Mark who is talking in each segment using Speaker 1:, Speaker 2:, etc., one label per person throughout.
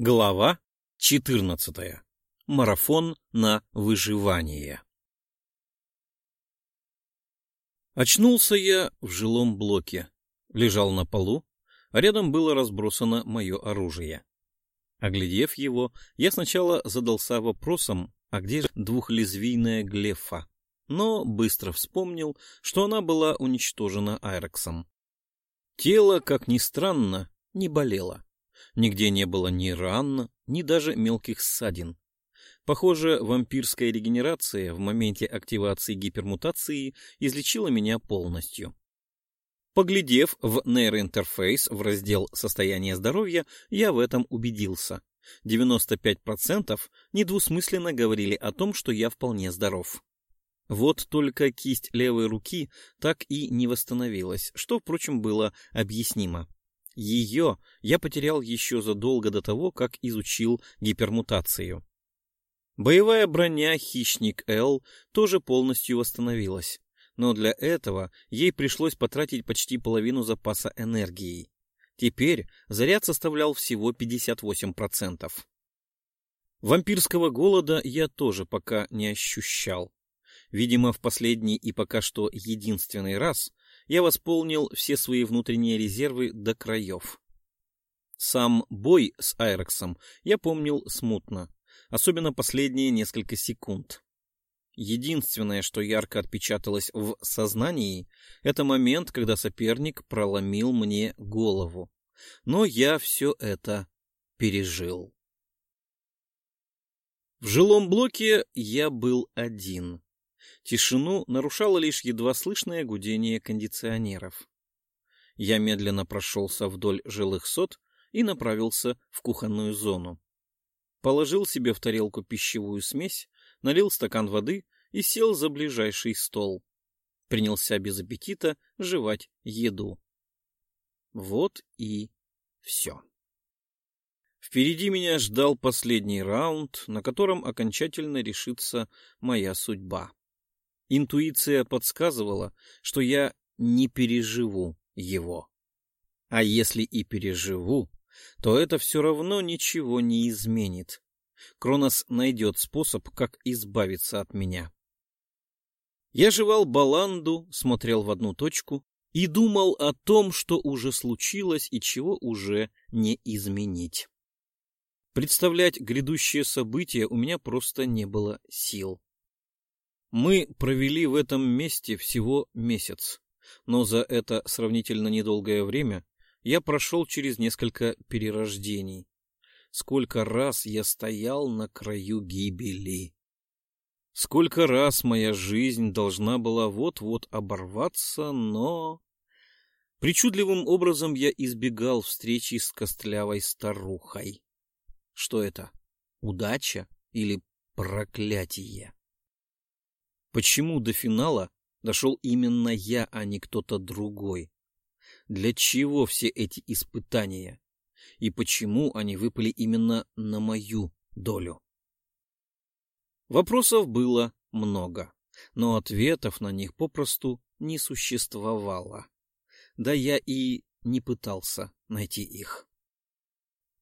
Speaker 1: Глава 14. Марафон на выживание. Очнулся я в жилом блоке. Лежал на полу, а рядом было разбросано мое оружие. Оглядев его, я сначала задался вопросом, а где же двухлезвийная глефа? Но быстро вспомнил, что она была уничтожена Айрексом. Тело, как ни странно, не болело. Нигде не было ни ран, ни даже мелких ссадин. Похоже, вампирская регенерация в моменте активации гипермутации излечила меня полностью. Поглядев в нейроинтерфейс в раздел «Состояние здоровья», я в этом убедился. 95% недвусмысленно говорили о том, что я вполне здоров. Вот только кисть левой руки так и не восстановилась, что, впрочем, было объяснимо. Ее я потерял еще задолго до того, как изучил гипермутацию. Боевая броня «Хищник Л» тоже полностью восстановилась, но для этого ей пришлось потратить почти половину запаса энергии. Теперь заряд составлял всего 58%. Вампирского голода я тоже пока не ощущал. Видимо, в последний и пока что единственный раз я восполнил все свои внутренние резервы до краев. Сам бой с Айрексом я помнил смутно, особенно последние несколько секунд. Единственное, что ярко отпечаталось в сознании, это момент, когда соперник проломил мне голову. Но я все это пережил. В жилом блоке я был один. Тишину нарушало лишь едва слышное гудение кондиционеров. Я медленно прошелся вдоль жилых сот и направился в кухонную зону. Положил себе в тарелку пищевую смесь, налил стакан воды и сел за ближайший стол. Принялся без аппетита жевать еду. Вот и все. Впереди меня ждал последний раунд, на котором окончательно решится моя судьба. Интуиция подсказывала, что я не переживу его. А если и переживу, то это все равно ничего не изменит. Кронос найдет способ, как избавиться от меня. Я жевал баланду, смотрел в одну точку и думал о том, что уже случилось и чего уже не изменить. Представлять грядущее событие у меня просто не было сил. Мы провели в этом месте всего месяц, но за это сравнительно недолгое время я прошел через несколько перерождений. Сколько раз я стоял на краю гибели. Сколько раз моя жизнь должна была вот-вот оборваться, но... Причудливым образом я избегал встречи с костлявой старухой. Что это? Удача или проклятие? Почему до финала дошел именно я, а не кто-то другой? Для чего все эти испытания? И почему они выпали именно на мою долю? Вопросов было много, но ответов на них попросту не существовало. Да я и не пытался найти их.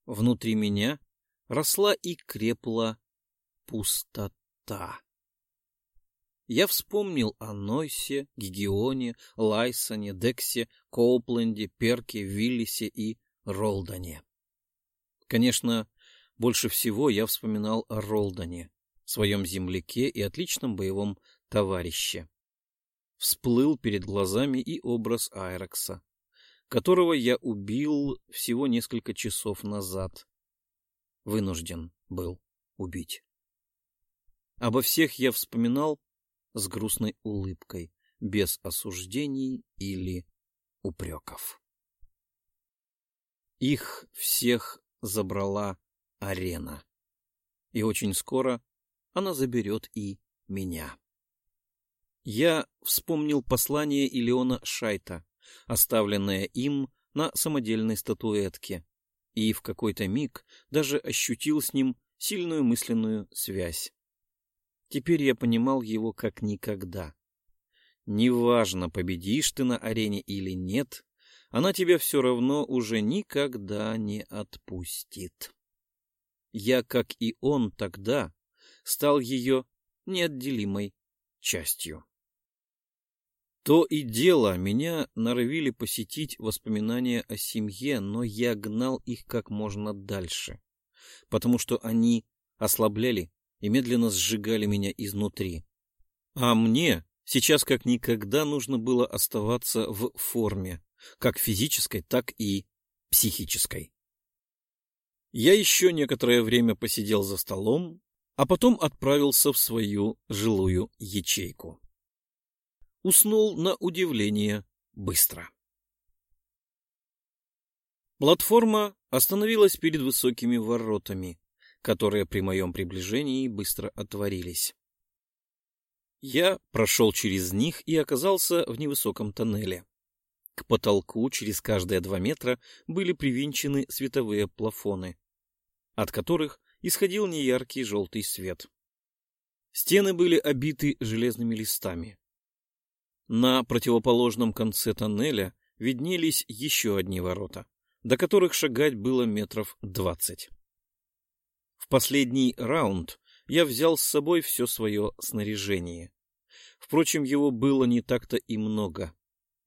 Speaker 1: Внутри меня росла и крепла пустота. Я вспомнил о Нойсе, Гигионе, Лайсоне, Дексе, Коупленде, Перке, Виллисе и Ролдоне. Конечно, больше всего я вспоминал о Ролдоне, своем земляке и отличном боевом товарище. Всплыл перед глазами и образ Айрекса, которого я убил всего несколько часов назад. Вынужден был убить. Обо всех я вспоминал с грустной улыбкой, без осуждений или упреков. Их всех забрала арена. И очень скоро она заберет и меня. Я вспомнил послание Илеона Шайта, оставленное им на самодельной статуэтке, и в какой-то миг даже ощутил с ним сильную мысленную связь. Теперь я понимал его как никогда. Неважно, победишь ты на арене или нет, она тебя все равно уже никогда не отпустит. я, как и он тогда, стал ее неотделимой частью. То и дело, меня норовили посетить воспоминания о семье, но я гнал их как можно дальше, потому что они ослабляли и медленно сжигали меня изнутри. А мне сейчас как никогда нужно было оставаться в форме, как физической, так и психической. Я еще некоторое время посидел за столом, а потом отправился в свою жилую ячейку уснул на удивление быстро. Платформа остановилась перед высокими воротами, которые при моем приближении быстро отворились. Я прошел через них и оказался в невысоком тоннеле. К потолку через каждые два метра были привинчены световые плафоны, от которых исходил неяркий желтый свет. Стены были обиты железными листами. На противоположном конце тоннеля виднелись еще одни ворота, до которых шагать было метров двадцать. В последний раунд я взял с собой все свое снаряжение. Впрочем, его было не так-то и много.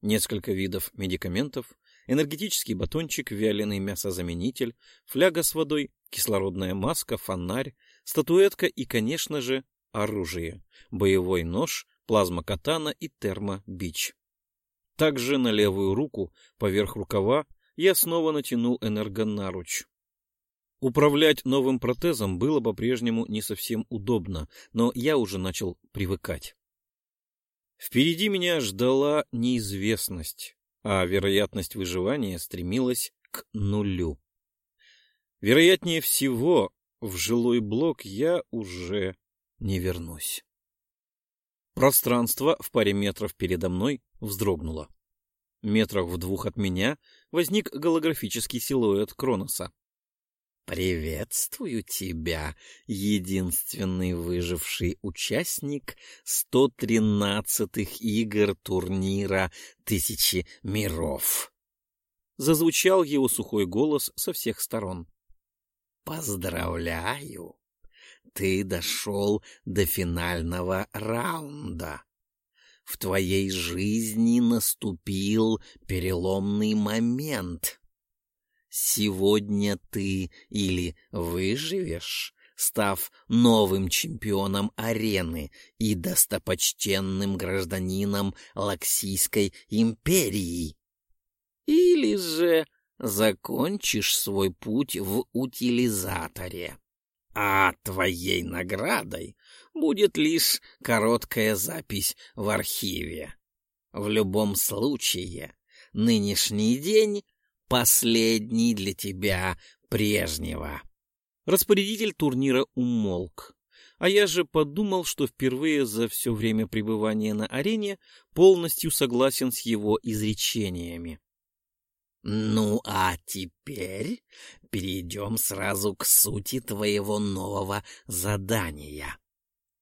Speaker 1: Несколько видов медикаментов, энергетический батончик, вяленый мясозаменитель, фляга с водой, кислородная маска, фонарь, статуэтка и, конечно же, оружие, боевой нож, плазма-катана и термо-бич. Также на левую руку, поверх рукава, я снова натянул энергонаруч. Управлять новым протезом было по-прежнему не совсем удобно, но я уже начал привыкать. Впереди меня ждала неизвестность, а вероятность выживания стремилась к нулю. Вероятнее всего, в жилой блок я уже не вернусь. Пространство в паре метров передо мной вздрогнуло. Метрах в двух от меня возник голографический силуэт Кроноса.
Speaker 2: «Приветствую тебя, единственный выживший участник 113-х игр турнира Тысячи миров!»
Speaker 1: Зазвучал его сухой голос со всех сторон.
Speaker 2: «Поздравляю! ты дошел до финального раунда. В твоей жизни наступил переломный момент. Сегодня ты или выживешь, став новым чемпионом арены и достопочтенным гражданином Лаксийской империи, или же закончишь свой путь в утилизаторе. А твоей наградой будет лишь короткая запись в архиве. В любом случае, нынешний день последний для тебя прежнего.
Speaker 1: Распорядитель турнира умолк, а я же подумал, что впервые за все время пребывания на арене полностью согласен с его изречениями.
Speaker 2: Ну, а теперь перейдем сразу к сути твоего нового задания.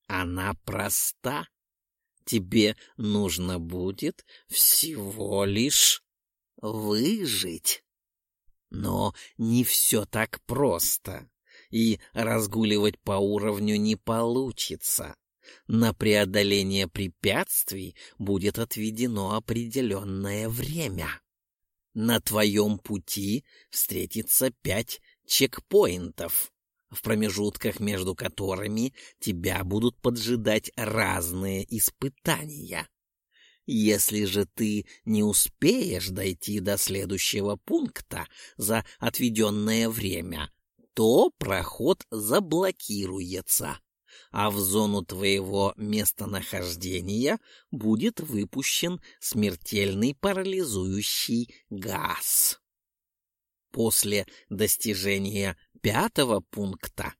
Speaker 2: Она проста. Тебе нужно будет всего лишь выжить. Но не все так просто, и разгуливать по уровню не получится. На преодоление препятствий будет отведено определенное время. На твоем пути встретится пять чекпоинтов, в промежутках между которыми тебя будут поджидать разные испытания. Если же ты не успеешь дойти до следующего пункта за отведенное время, то проход заблокируется а в зону твоего местонахождения будет выпущен смертельный парализующий газ. После достижения пятого пункта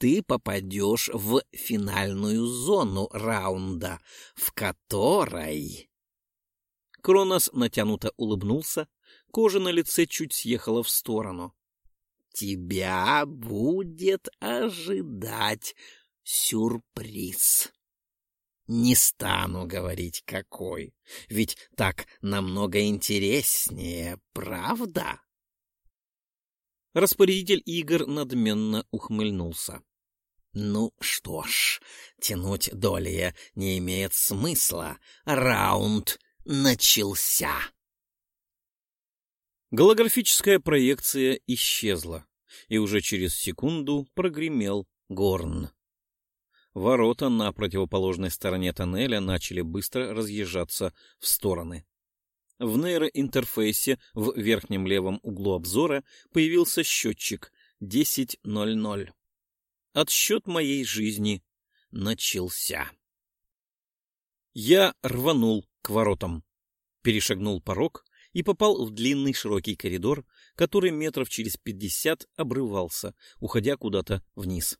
Speaker 2: ты попадешь в финальную зону раунда, в которой...
Speaker 1: Кронос натянуто улыбнулся, кожа на лице чуть съехала в сторону.
Speaker 2: Тебя будет ожидать сюрприз. Не стану говорить какой, ведь так намного интереснее, правда?
Speaker 1: Распорядитель игр надменно ухмыльнулся.
Speaker 2: Ну что ж, тянуть долее не имеет смысла. Раунд начался.
Speaker 1: Голографическая проекция исчезла, и уже через секунду прогремел горн. Ворота на противоположной стороне тоннеля начали быстро разъезжаться в стороны. В нейроинтерфейсе в верхнем левом углу обзора появился счетчик 10.00. Отсчет моей жизни начался. Я рванул к воротам, перешагнул порог и попал в длинный широкий коридор, который метров через пятьдесят обрывался, уходя куда-то вниз.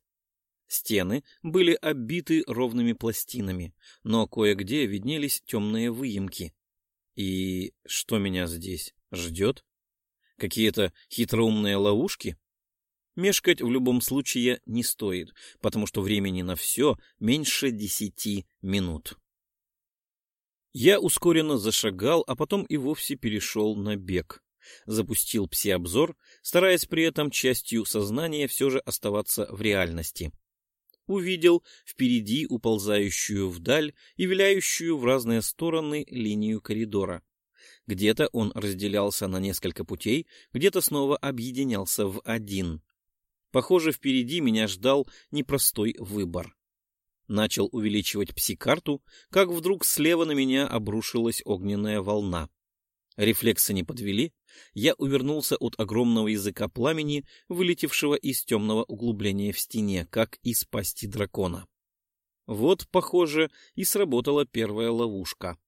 Speaker 1: Стены были оббиты ровными пластинами, но кое-где виднелись темные выемки. И что меня здесь ждет? Какие-то хитроумные ловушки? Мешкать в любом случае не стоит, потому что времени на все меньше десяти минут. Я ускоренно зашагал, а потом и вовсе перешел на бег. Запустил пси-обзор, стараясь при этом частью сознания все же оставаться в реальности. Увидел впереди уползающую вдаль и виляющую в разные стороны линию коридора. Где-то он разделялся на несколько путей, где-то снова объединялся в один. Похоже, впереди меня ждал непростой выбор. Начал увеличивать пси-карту, как вдруг слева на меня обрушилась огненная волна. Рефлексы не подвели, я увернулся от огромного языка пламени, вылетевшего из темного углубления в стене, как из пасти дракона. Вот, похоже, и сработала первая ловушка.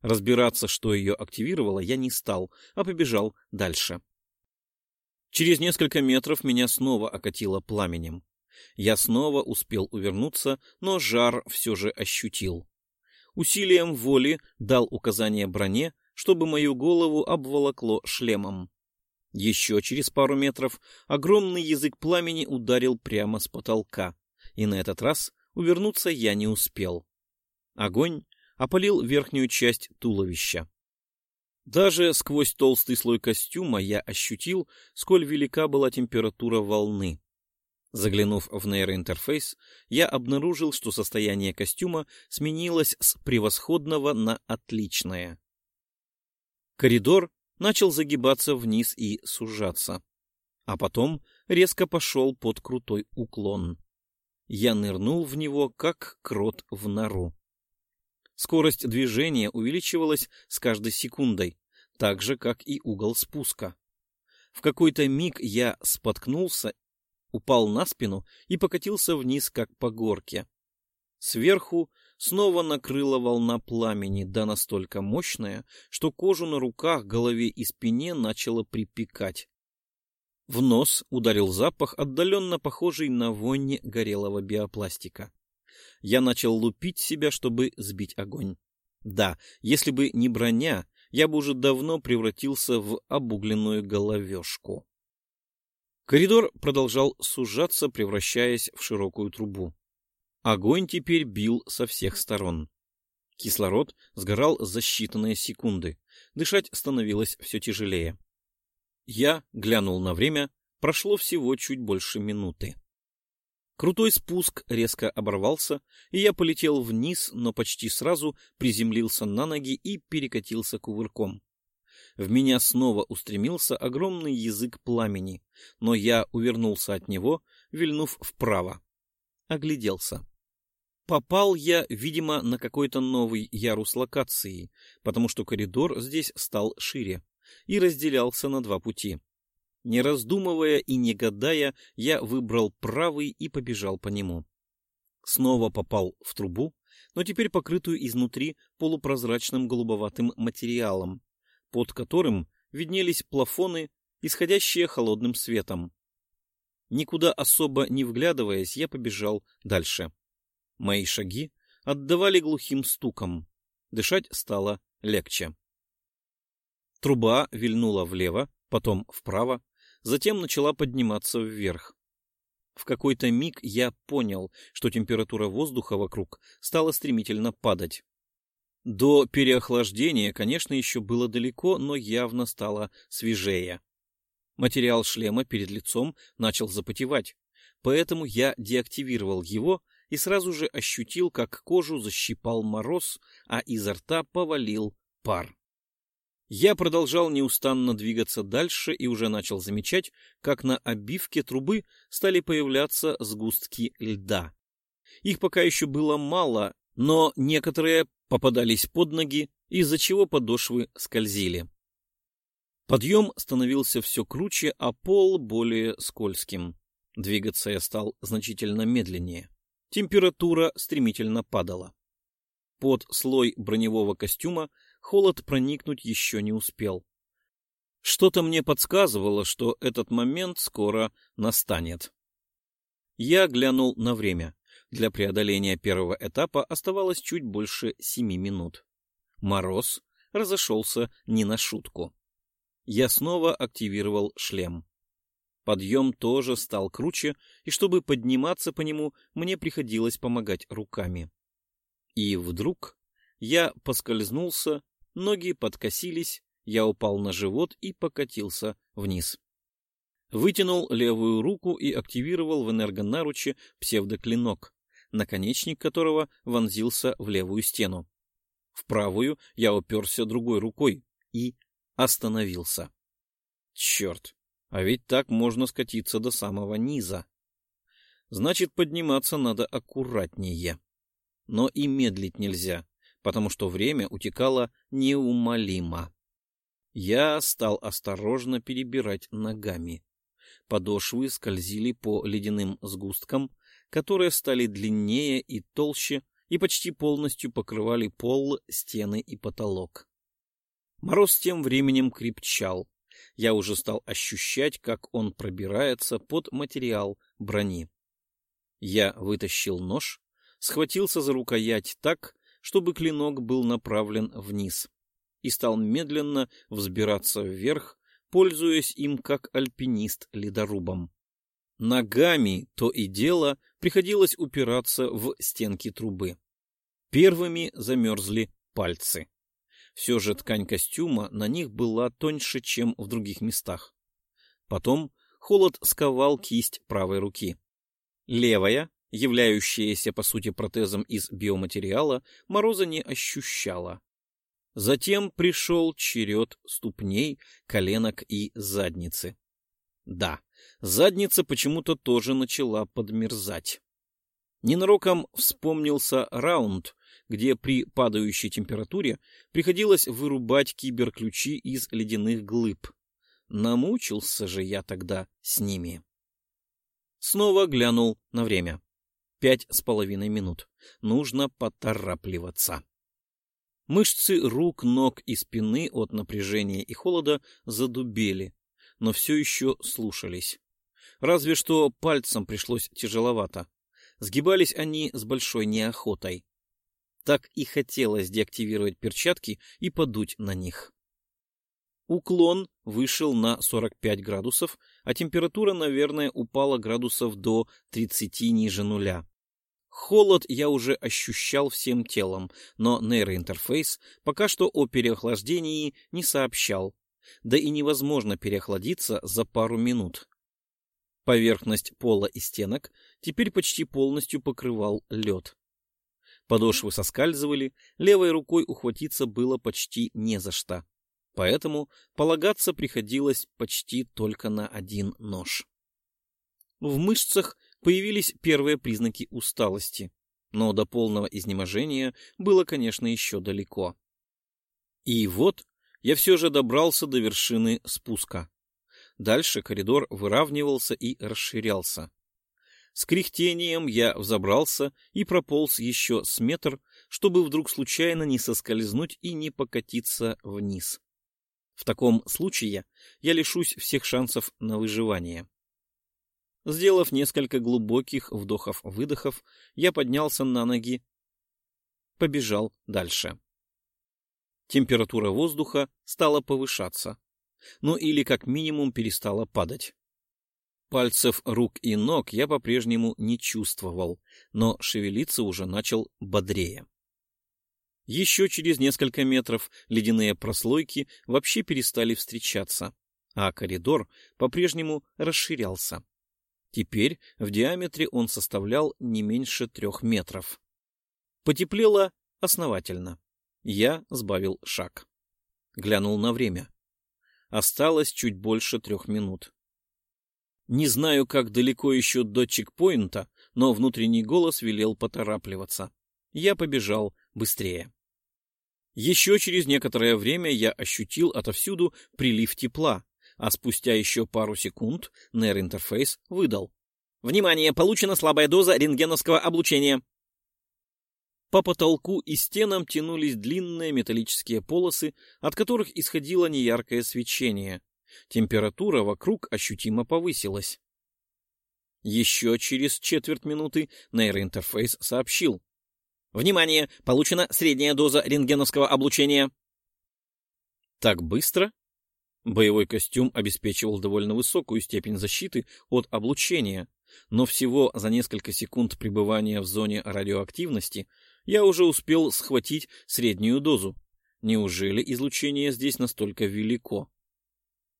Speaker 1: Разбираться, что ее активировало, я не стал, а побежал дальше. Через несколько метров меня снова окатило пламенем. Я снова успел увернуться, но жар все же ощутил. Усилием воли дал указание броне, чтобы мою голову обволокло шлемом. Еще через пару метров огромный язык пламени ударил прямо с потолка, и на этот раз увернуться я не успел. Огонь опалил верхнюю часть туловища. Даже сквозь толстый слой костюма я ощутил, сколь велика была температура волны. Заглянув в нейроинтерфейс, я обнаружил, что состояние костюма сменилось с превосходного на отличное. Коридор начал загибаться вниз и сужаться, а потом резко пошел под крутой уклон. Я нырнул в него, как крот в нору. Скорость движения увеличивалась с каждой секундой, так же, как и угол спуска. В какой-то миг я споткнулся, упал на спину и покатился вниз, как по горке. Сверху снова накрыла волна пламени, да настолько мощная, что кожу на руках, голове и спине начало припекать. В нос ударил запах, отдаленно похожий на вонь горелого биопластика. Я начал лупить себя, чтобы сбить огонь. Да, если бы не броня, я бы уже давно превратился в обугленную головешку. Коридор продолжал сужаться, превращаясь в широкую трубу. Огонь теперь бил со всех сторон. Кислород сгорал за считанные секунды. Дышать становилось все тяжелее. Я глянул на время, прошло всего чуть больше минуты. Крутой спуск резко оборвался, и я полетел вниз, но почти сразу приземлился на ноги и перекатился кувырком. В меня снова устремился огромный язык пламени, но я увернулся от него, вильнув вправо. Огляделся. Попал я, видимо, на какой-то новый ярус локации, потому что коридор здесь стал шире и разделялся на два пути. Не раздумывая и не гадая, я выбрал правый и побежал по нему. Снова попал в трубу, но теперь покрытую изнутри полупрозрачным голубоватым материалом, под которым виднелись плафоны, исходящие холодным светом. Никуда особо не вглядываясь, я побежал дальше. Мои шаги отдавали глухим стуком. Дышать стало легче. Труба вильнула влево, потом вправо, затем начала подниматься вверх. В какой-то миг я понял, что температура воздуха вокруг стала стремительно падать. До переохлаждения, конечно, еще было далеко, но явно стало свежее. Материал шлема перед лицом начал запотевать, поэтому я деактивировал его и сразу же ощутил, как кожу защипал мороз, а изо рта повалил пар. Я продолжал неустанно двигаться дальше и уже начал замечать, как на обивке трубы стали появляться сгустки льда. Их пока еще было мало, но некоторые попадались под ноги, из-за чего подошвы скользили. Подъем становился все круче, а пол более скользким. Двигаться я стал значительно медленнее. Температура стремительно падала. Под слой броневого костюма холод проникнуть еще не успел. Что-то мне подсказывало, что этот момент скоро настанет. Я глянул на время. Для преодоления первого этапа оставалось чуть больше семи минут. Мороз разошелся не на шутку. Я снова активировал шлем. Подъем тоже стал круче, и чтобы подниматься по нему, мне приходилось помогать руками. И вдруг я поскользнулся, ноги подкосились, я упал на живот и покатился вниз. Вытянул левую руку и активировал в энергонаруче псевдоклинок, наконечник которого вонзился в левую стену. В правую я уперся другой рукой и остановился. Черт, а ведь так можно скатиться до самого низа. Значит, подниматься надо аккуратнее. Но и медлить нельзя, потому что время утекало неумолимо. Я стал осторожно перебирать ногами. Подошвы скользили по ледяным сгусткам, которые стали длиннее и толще и почти полностью покрывали пол, стены и потолок. Мороз тем временем крепчал. Я уже стал ощущать, как он пробирается под материал брони. Я вытащил нож, схватился за рукоять так, чтобы клинок был направлен вниз, и стал медленно взбираться вверх, пользуясь им как альпинист ледорубом. Ногами то и дело приходилось упираться в стенки трубы. Первыми замерзли пальцы. Все же ткань костюма на них была тоньше, чем в других местах. Потом холод сковал кисть правой руки. Левая, являющаяся по сути протезом из биоматериала, мороза не ощущала. Затем пришел черед ступней, коленок и задницы. Да, задница почему-то тоже начала подмерзать. Ненароком вспомнился раунд, где при падающей температуре приходилось вырубать киберключи из ледяных глыб. Намучился же я тогда с ними. Снова глянул на время. Пять с половиной минут. Нужно поторапливаться. Мышцы рук, ног и спины от напряжения и холода задубели, но все еще слушались. Разве что пальцем пришлось тяжеловато. Сгибались они с большой неохотой. Так и хотелось деактивировать перчатки и подуть на них. Уклон вышел на 45 градусов, а температура, наверное, упала градусов до 30 ниже нуля. Холод я уже ощущал всем телом, но нейроинтерфейс пока что о переохлаждении не сообщал, да и невозможно переохладиться за пару минут. Поверхность пола и стенок теперь почти полностью покрывал лед. Подошвы соскальзывали, левой рукой ухватиться было почти не за что, поэтому полагаться приходилось почти только на один нож. В мышцах появились первые признаки усталости, но до полного изнеможения было, конечно, еще далеко. И вот я все же добрался до вершины спуска. Дальше коридор выравнивался и расширялся. С кряхтением я взобрался и прополз еще с метр, чтобы вдруг случайно не соскользнуть и не покатиться вниз. В таком случае я лишусь всех шансов на выживание. Сделав несколько глубоких вдохов-выдохов, я поднялся на ноги, побежал дальше. Температура воздуха стала повышаться, ну или как минимум перестала падать. Пальцев рук и ног я по-прежнему не чувствовал, но шевелиться уже начал бодрее. Еще через несколько метров ледяные прослойки вообще перестали встречаться, а коридор по-прежнему расширялся. Теперь в диаметре он составлял не меньше трех метров. Потеплело основательно. Я сбавил шаг. Глянул на время. Осталось чуть больше трех минут. Не знаю, как далеко еще до чекпоинта, но внутренний голос велел поторапливаться. Я побежал быстрее. Еще через некоторое время я ощутил отовсюду прилив тепла, а спустя еще пару секунд нейроинтерфейс выдал. «Внимание! Получена слабая доза рентгеновского облучения!» По потолку и стенам тянулись длинные металлические полосы, от которых исходило неяркое свечение. Температура вокруг ощутимо повысилась. Еще через четверть минуты нейроинтерфейс сообщил. «Внимание! Получена средняя доза рентгеновского облучения!» Так быстро? Боевой костюм обеспечивал довольно высокую степень защиты от облучения, но всего за несколько секунд пребывания в зоне радиоактивности я уже успел схватить среднюю дозу. Неужели излучение здесь настолько велико?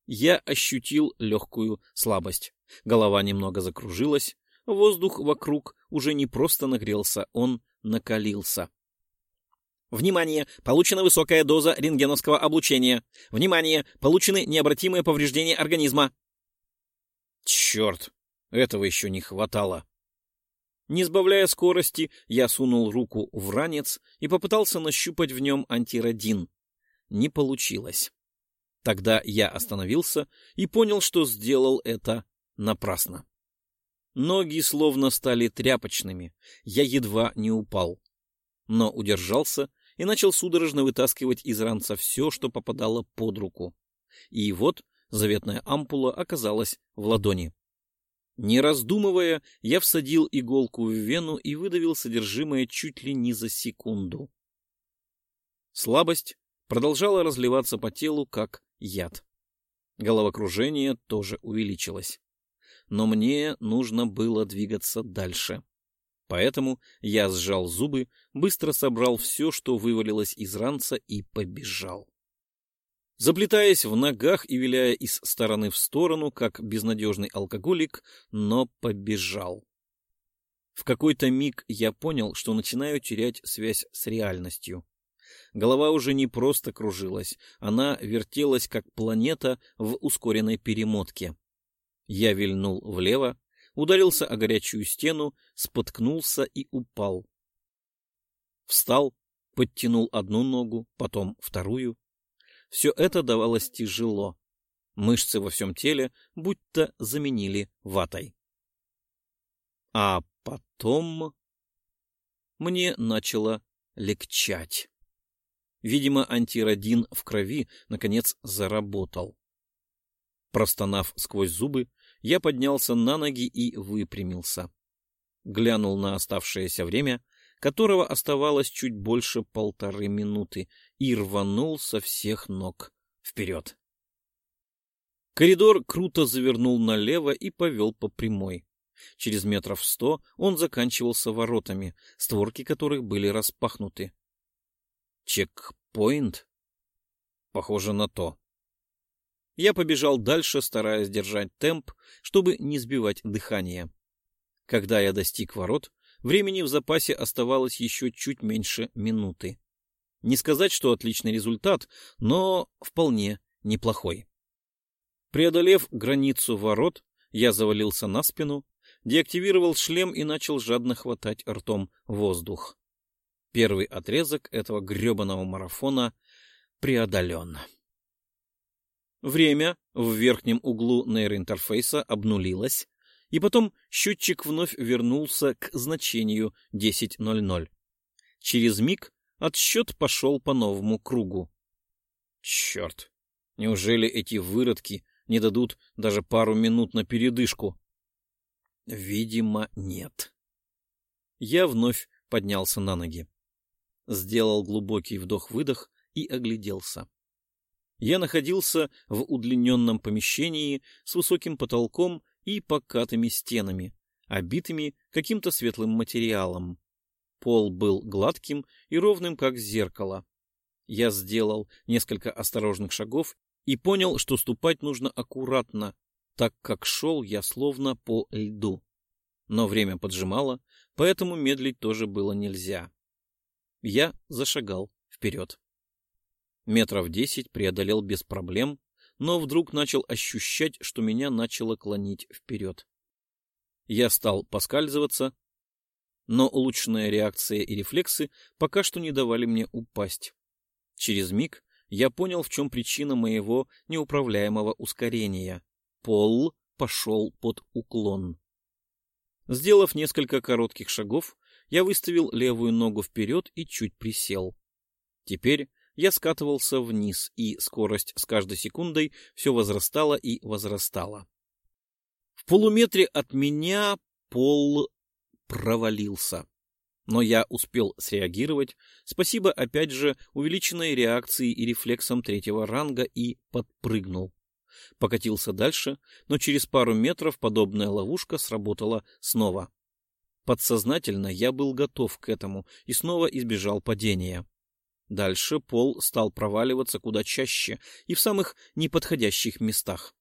Speaker 1: Я ощутил легкую слабость. Голова немного закружилась, воздух вокруг уже не просто нагрелся, он накалился. Внимание! Получена высокая доза рентгеновского облучения. Внимание! Получены необратимые повреждения организма. Черт! Этого еще не хватало. Не сбавляя скорости, я сунул руку в ранец и попытался нащупать в нем антиродин. Не получилось. Тогда я остановился и понял, что сделал это напрасно. Ноги словно стали тряпочными, я едва не упал. Но удержался и начал судорожно вытаскивать из ранца все, что попадало под руку. И вот заветная ампула оказалась в ладони. Не раздумывая, я всадил иголку в вену и выдавил содержимое чуть ли не за секунду. Слабость продолжала разливаться по телу, как яд. Головокружение тоже увеличилось. Но мне нужно было двигаться дальше. Поэтому я сжал зубы, быстро собрал все, что вывалилось из ранца, и побежал. Заплетаясь в ногах и виляя из стороны в сторону, как безнадежный алкоголик, но побежал. В какой-то миг я понял, что начинаю терять связь с реальностью. Голова уже не просто кружилась, она вертелась, как планета в ускоренной перемотке. Я вильнул влево, ударился о горячую стену, споткнулся и упал. Встал, подтянул одну ногу, потом вторую. Все это давалось тяжело. Мышцы во всем теле будто заменили ватой. А потом мне начало легчать. Видимо, антиродин в крови, наконец, заработал. Простонав сквозь зубы, я поднялся на ноги и выпрямился. Глянул на оставшееся время, которого оставалось чуть больше полторы минуты, и рванул со всех ног вперед. Коридор круто завернул налево и повел по прямой. Через метров сто он заканчивался воротами, створки которых были распахнуты. Чекпоинт? Похоже на то. Я побежал дальше, стараясь держать темп, чтобы не сбивать дыхание. Когда я достиг ворот, времени в запасе оставалось еще чуть меньше минуты. Не сказать, что отличный результат, но вполне неплохой. Преодолев границу ворот, я завалился на спину, деактивировал шлем и начал жадно хватать ртом воздух. Первый отрезок этого гребаного марафона преодолен. Время в верхнем углу нейроинтерфейса обнулилось, и потом счетчик вновь вернулся к значению 10.00. Через миг отсчет пошел по новому кругу. Черт! Неужели эти выродки не дадут даже пару минут на передышку? Видимо, нет. Я вновь поднялся на ноги. Сделал глубокий вдох-выдох и огляделся я находился в удлиненном помещении с высоким потолком и покатыми стенами, обитыми каким-то светлым материалом. Пол был гладким и ровным, как зеркало. Я сделал несколько осторожных шагов и понял, что ступать нужно аккуратно, так как шел я словно по льду. Но время поджимало, поэтому медлить тоже было нельзя. Я зашагал вперед. Метров десять преодолел без проблем, но вдруг начал ощущать, что меня начало клонить вперед. Я стал поскальзываться, но улучшенная реакция и рефлексы пока что не давали мне упасть. Через миг я понял, в чем причина моего неуправляемого ускорения. Пол пошел под уклон. Сделав несколько коротких шагов, я выставил левую ногу вперед и чуть присел. Теперь я скатывался вниз, и скорость с каждой секундой все возрастала и возрастала. В полуметре от меня пол провалился. Но я успел среагировать, спасибо опять же увеличенной реакции и рефлексам третьего ранга и подпрыгнул. Покатился дальше, но через пару метров подобная ловушка сработала снова. Подсознательно я был готов к этому и снова избежал падения. Дальше пол стал проваливаться куда чаще и в самых неподходящих местах.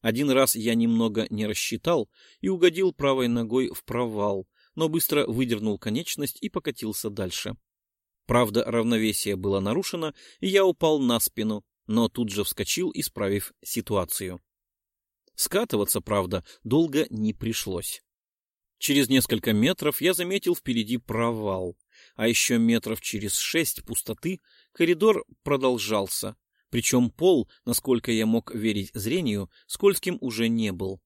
Speaker 1: Один раз я немного не рассчитал и угодил правой ногой в провал, но быстро выдернул конечность и покатился дальше. Правда, равновесие было нарушено, и я упал на спину, но тут же вскочил, исправив ситуацию. Скатываться, правда, долго не пришлось. Через несколько метров я заметил впереди провал, а еще метров через шесть пустоты коридор продолжался, причем пол, насколько я мог верить зрению, скользким уже не был.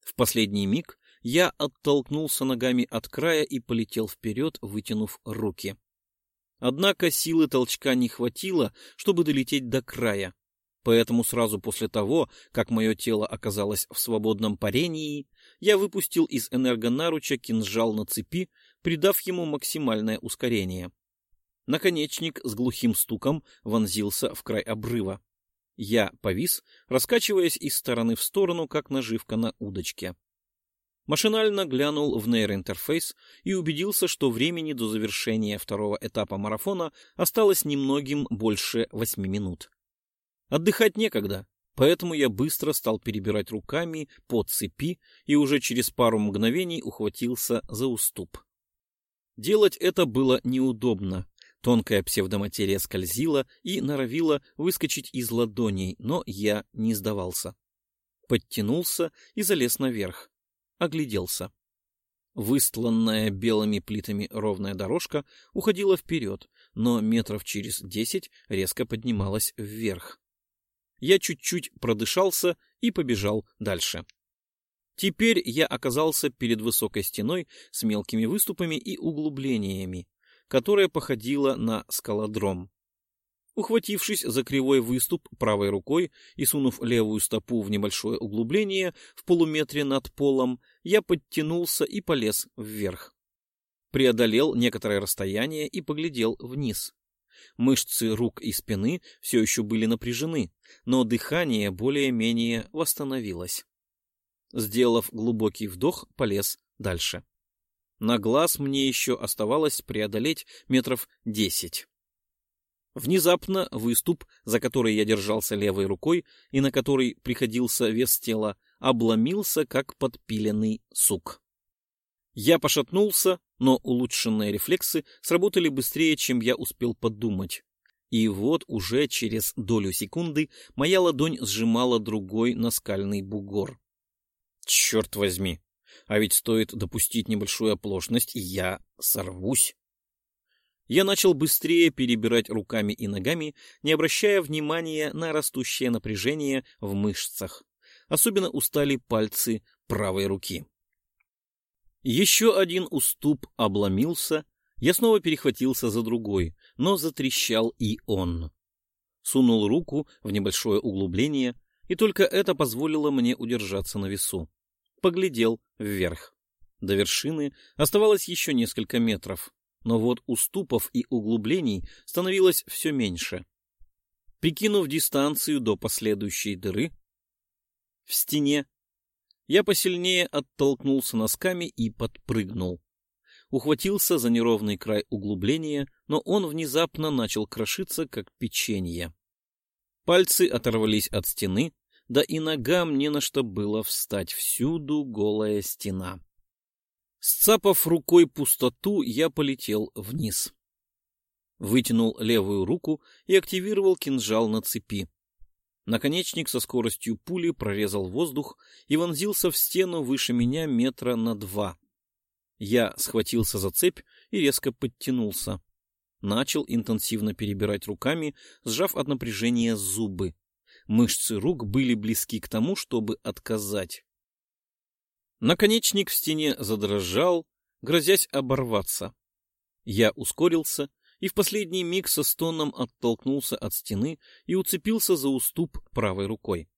Speaker 1: В последний миг я оттолкнулся ногами от края и полетел вперед, вытянув руки. Однако силы толчка не хватило, чтобы долететь до края, поэтому сразу после того, как мое тело оказалось в свободном парении, я выпустил из энергонаруча кинжал на цепи, придав ему максимальное ускорение. Наконечник с глухим стуком вонзился в край обрыва. Я повис, раскачиваясь из стороны в сторону, как наживка на удочке. Машинально глянул в нейроинтерфейс и убедился, что времени до завершения второго этапа марафона осталось немногим больше восьми минут. Отдыхать некогда, поэтому я быстро стал перебирать руками по цепи и уже через пару мгновений ухватился за уступ. Делать это было неудобно. Тонкая псевдоматерия скользила и норовила выскочить из ладоней, но я не сдавался. Подтянулся и залез наверх огляделся. Выстланная белыми плитами ровная дорожка уходила вперед, но метров через десять резко поднималась вверх. Я чуть-чуть продышался и побежал дальше. Теперь я оказался перед высокой стеной с мелкими выступами и углублениями, которая походила на скалодром. Ухватившись за кривой выступ правой рукой и сунув левую стопу в небольшое углубление в полуметре над полом, я подтянулся и полез вверх. Преодолел некоторое расстояние и поглядел вниз. Мышцы рук и спины все еще были напряжены, но дыхание более-менее восстановилось. Сделав глубокий вдох, полез дальше. На глаз мне еще оставалось преодолеть метров десять. Внезапно выступ, за который я держался левой рукой и на который приходился вес тела, обломился, как подпиленный сук. Я пошатнулся, но улучшенные рефлексы сработали быстрее, чем я успел подумать. И вот уже через долю секунды моя ладонь сжимала другой наскальный бугор. Черт возьми! А ведь стоит допустить небольшую оплошность, и я сорвусь. Я начал быстрее перебирать руками и ногами, не обращая внимания на растущее напряжение в мышцах. Особенно устали пальцы правой руки. Еще один уступ обломился, я снова перехватился за другой, но затрещал и он. Сунул руку в небольшое углубление, и только это позволило мне удержаться на весу. Поглядел вверх. До вершины оставалось еще несколько метров но вот уступов и углублений становилось все меньше. Прикинув дистанцию до последующей дыры в стене, я посильнее оттолкнулся носками и подпрыгнул. Ухватился за неровный край углубления, но он внезапно начал крошиться, как печенье. Пальцы оторвались от стены, да и ногам не на что было встать, всюду голая стена. Сцапав рукой пустоту, я полетел вниз. Вытянул левую руку и активировал кинжал на цепи. Наконечник со скоростью пули прорезал воздух и вонзился в стену выше меня метра на два. Я схватился за цепь и резко подтянулся. Начал интенсивно перебирать руками, сжав от напряжения зубы. Мышцы рук были близки к тому, чтобы отказать. Наконечник в стене задрожал, грозясь оборваться. Я ускорился и в последний миг со стоном оттолкнулся от стены и уцепился за уступ правой рукой.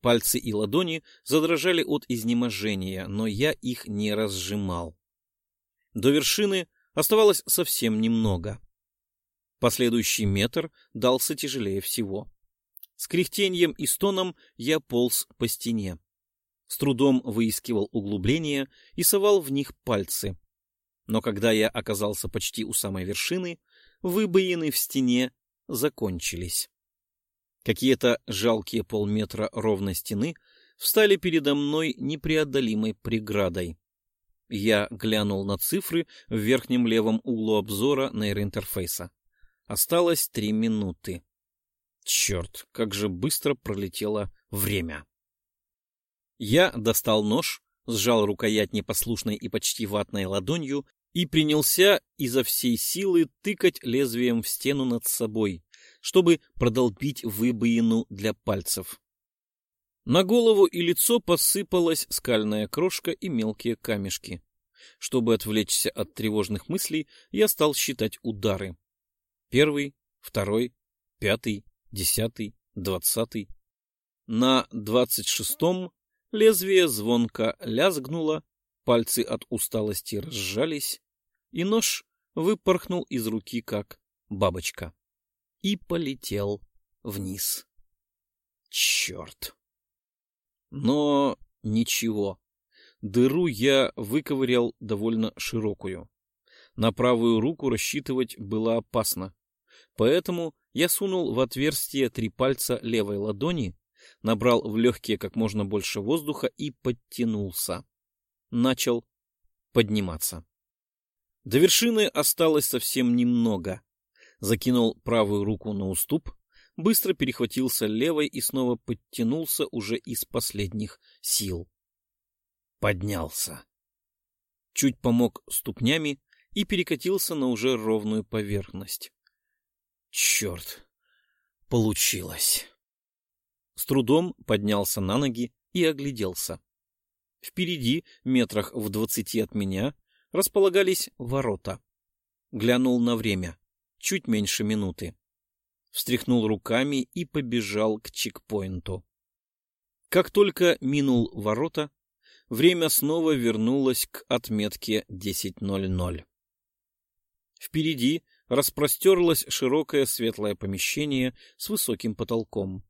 Speaker 1: Пальцы и ладони задрожали от изнеможения, но я их не разжимал. До вершины оставалось совсем немного. Последующий метр дался тяжелее всего. С кряхтеньем и стоном я полз по стене. С трудом выискивал углубления и совал в них пальцы. Но когда я оказался почти у самой вершины, выбоины в стене закончились. Какие-то жалкие полметра ровной стены встали передо мной непреодолимой преградой. Я глянул на цифры в верхнем левом углу обзора нейроинтерфейса. Осталось три минуты. Черт, как же быстро пролетело время. Я достал нож, сжал рукоять непослушной и почти ватной ладонью и принялся изо всей силы тыкать лезвием в стену над собой, чтобы продолбить выбоину для пальцев. На голову и лицо посыпалась скальная крошка и мелкие камешки. Чтобы отвлечься от тревожных мыслей, я стал считать удары. Первый, второй, пятый, десятый, двадцатый. На двадцать шестом лезвие звонко лязгнуло, пальцы от усталости разжались, и нож выпорхнул из руки, как бабочка, и полетел вниз. Черт! Но ничего. Дыру я выковырял довольно широкую. На правую руку рассчитывать было опасно. Поэтому я сунул в отверстие три пальца левой ладони, набрал в легкие как можно больше воздуха и подтянулся. Начал подниматься. До вершины осталось совсем немного. Закинул правую руку на уступ, быстро перехватился левой и снова подтянулся уже из последних сил. Поднялся. Чуть помог ступнями и перекатился на уже ровную поверхность. Черт! Получилось! С трудом поднялся на ноги и огляделся. Впереди, метрах в двадцати от меня, располагались ворота. Глянул на время. Чуть меньше минуты. Встряхнул руками и побежал к чекпоинту. Как только минул ворота, время снова вернулось к отметке 10.00. Впереди распростерлось широкое светлое помещение с высоким потолком.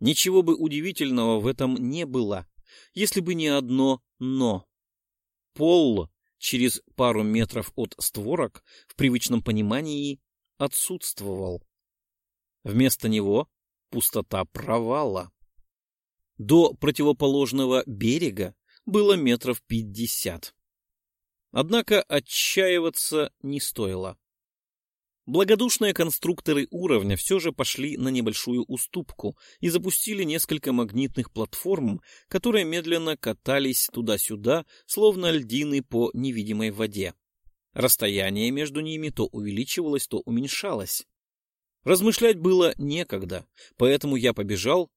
Speaker 1: Ничего бы удивительного в этом не было, если бы не одно «но». Пол через пару метров от створок в привычном понимании отсутствовал. Вместо него пустота провала. До противоположного берега было метров пятьдесят. Однако отчаиваться не стоило. Благодушные конструкторы уровня все же пошли на небольшую уступку и запустили несколько магнитных платформ, которые медленно катались туда-сюда, словно льдины по невидимой воде. Расстояние между ними то увеличивалось, то уменьшалось. Размышлять было некогда, поэтому я побежал,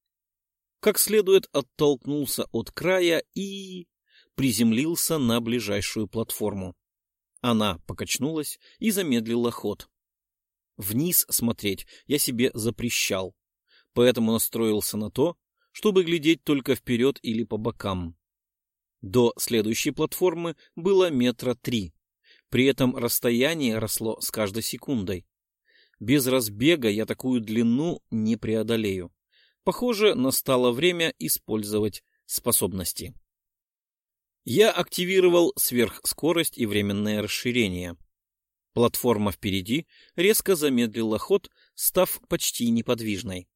Speaker 1: как следует оттолкнулся от края и приземлился на ближайшую платформу. Она покачнулась и замедлила ход. Вниз смотреть я себе запрещал, поэтому настроился на то, чтобы глядеть только вперед или по бокам. До следующей платформы было метра три. При этом расстояние росло с каждой секундой. Без разбега я такую длину не преодолею. Похоже, настало время использовать способности. Я активировал сверхскорость и временное расширение. Платформа впереди резко замедлила ход, став почти неподвижной.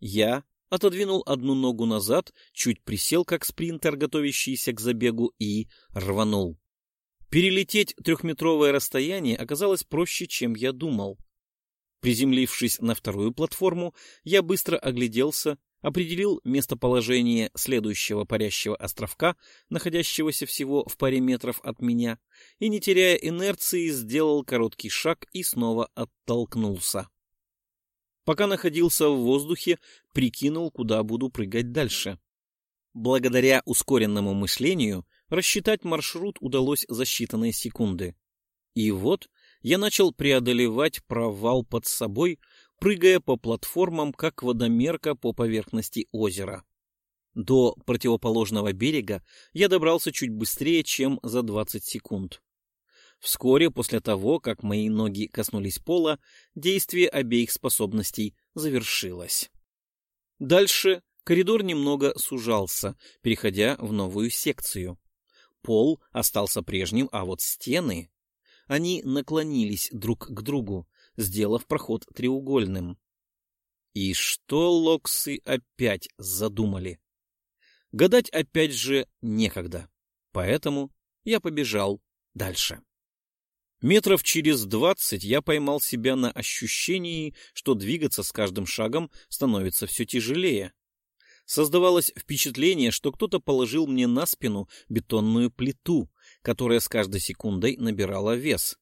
Speaker 1: Я отодвинул одну ногу назад, чуть присел, как спринтер, готовящийся к забегу, и рванул. Перелететь трехметровое расстояние оказалось проще, чем я думал. Приземлившись на вторую платформу, я быстро огляделся, определил местоположение следующего парящего островка, находящегося всего в паре метров от меня, и, не теряя инерции, сделал короткий шаг и снова оттолкнулся. Пока находился в воздухе, прикинул, куда буду прыгать дальше. Благодаря ускоренному мышлению рассчитать маршрут удалось за считанные секунды. И вот я начал преодолевать провал под собой, прыгая по платформам, как водомерка по поверхности озера. До противоположного берега я добрался чуть быстрее, чем за 20 секунд. Вскоре после того, как мои ноги коснулись пола, действие обеих способностей завершилось. Дальше коридор немного сужался, переходя в новую секцию. Пол остался прежним, а вот стены... Они наклонились друг к другу, сделав проход треугольным. И что локсы опять задумали? Гадать опять же некогда, поэтому я побежал дальше. Метров через двадцать я поймал себя на ощущении, что двигаться с каждым шагом становится все тяжелее. Создавалось впечатление, что кто-то положил мне на спину бетонную плиту, которая с каждой секундой набирала вес.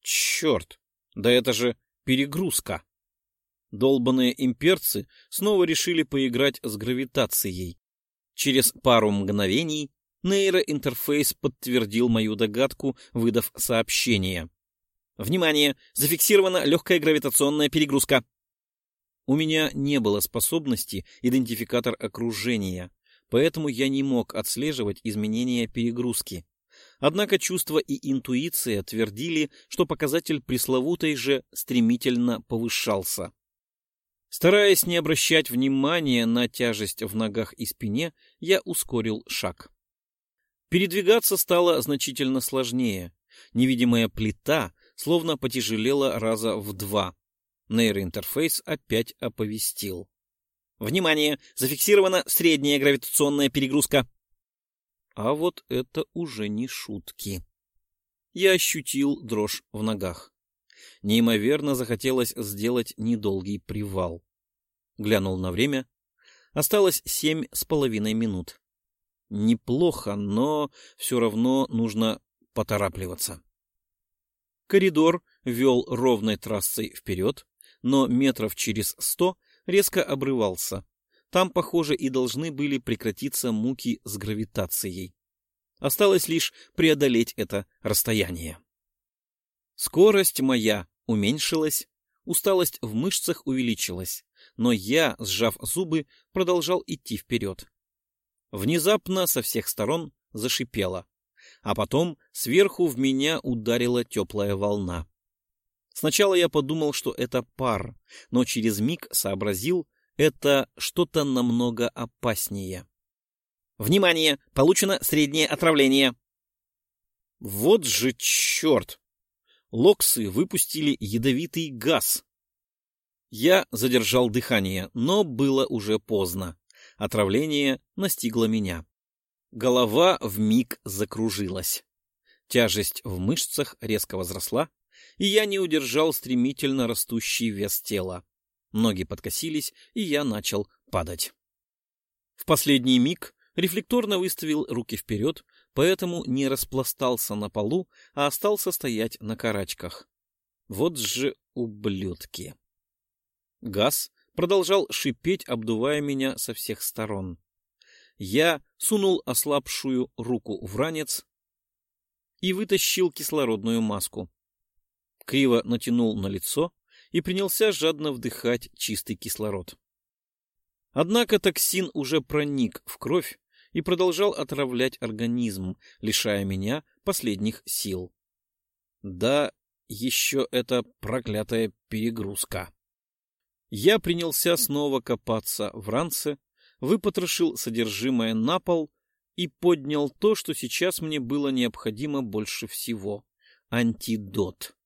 Speaker 1: Черт! Да это же перегрузка! Долбаные имперцы снова решили поиграть с гравитацией. Через пару мгновений нейроинтерфейс подтвердил мою догадку, выдав сообщение. «Внимание! Зафиксирована легкая гравитационная перегрузка!» У меня не было способности идентификатор окружения, поэтому я не мог отслеживать изменения перегрузки. Однако чувство и интуиция твердили, что показатель пресловутой же стремительно повышался. Стараясь не обращать внимания на тяжесть в ногах и спине, я ускорил шаг. Передвигаться стало значительно сложнее. Невидимая плита словно потяжелела раза в два. Нейроинтерфейс опять оповестил. «Внимание! Зафиксирована средняя гравитационная перегрузка!» А вот это уже не шутки. Я ощутил дрожь в ногах. Неимоверно захотелось сделать недолгий привал. Глянул на время. Осталось семь с половиной минут неплохо, но все равно нужно поторапливаться. Коридор вел ровной трассой вперед, но метров через сто резко обрывался. Там, похоже, и должны были прекратиться муки с гравитацией. Осталось лишь преодолеть это расстояние. Скорость моя уменьшилась, усталость в мышцах увеличилась, но я, сжав зубы, продолжал идти вперед. Внезапно со всех сторон зашипело, а потом сверху в меня ударила теплая волна. Сначала я подумал, что это пар, но через миг сообразил, это что-то намного опаснее. «Внимание! Получено среднее отравление!» Вот же черт! Локсы выпустили ядовитый газ. Я задержал дыхание, но было уже поздно. Отравление настигло меня. Голова вмиг закружилась. Тяжесть в мышцах резко возросла, и я не удержал стремительно растущий вес тела. Ноги подкосились, и я начал падать. В последний миг рефлекторно выставил руки вперед, поэтому не распластался на полу, а остался стоять на карачках. Вот же ублюдки! Газ продолжал шипеть, обдувая меня со всех сторон. Я сунул ослабшую руку в ранец и вытащил кислородную маску. Криво натянул на лицо и принялся жадно вдыхать чистый кислород. Однако токсин уже проник в кровь и продолжал отравлять организм, лишая меня последних сил. Да, еще эта проклятая перегрузка. Я принялся снова копаться в ранце, выпотрошил содержимое на пол и поднял то, что сейчас мне было необходимо больше всего — антидот.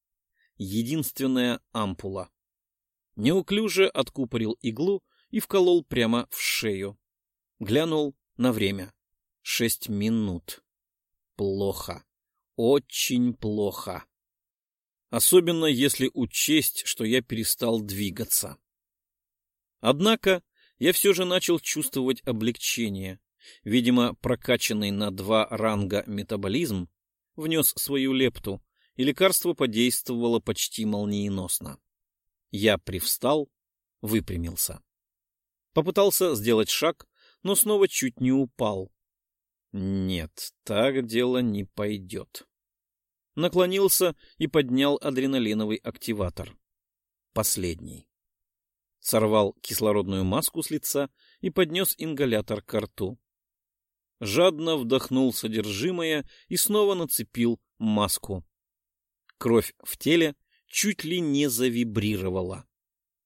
Speaker 1: Единственная ампула. Неуклюже откупорил иглу и вколол прямо в шею. Глянул на время. Шесть минут. Плохо. Очень плохо. Особенно если учесть, что я перестал двигаться. Однако я все же начал чувствовать облегчение. Видимо, прокачанный на два ранга метаболизм внес свою лепту, и лекарство подействовало почти молниеносно. Я привстал, выпрямился. Попытался сделать шаг, но снова чуть не упал. Нет, так дело не пойдет. Наклонился и поднял адреналиновый активатор. Последний. Сорвал кислородную маску с лица и поднес ингалятор к рту. Жадно вдохнул содержимое и снова нацепил маску. Кровь в теле чуть ли не завибрировала.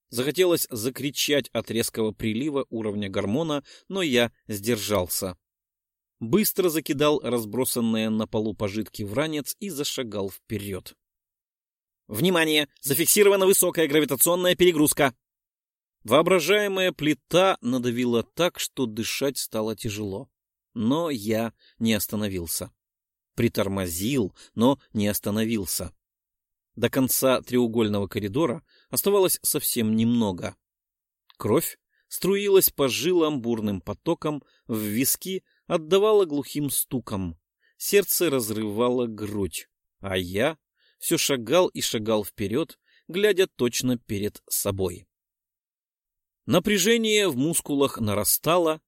Speaker 1: Захотелось закричать от резкого прилива уровня гормона, но я сдержался. Быстро закидал разбросанные на полу пожитки в ранец и зашагал вперед. «Внимание! Зафиксирована высокая гравитационная перегрузка!» Воображаемая плита надавила так, что дышать стало тяжело. Но я не остановился. Притормозил, но не остановился. До конца треугольного коридора оставалось совсем немного. Кровь струилась по жилам бурным потоком, в виски отдавала глухим стуком. Сердце разрывало грудь, а я все шагал и шагал вперед, глядя точно перед собой. Напряжение в мускулах нарастало,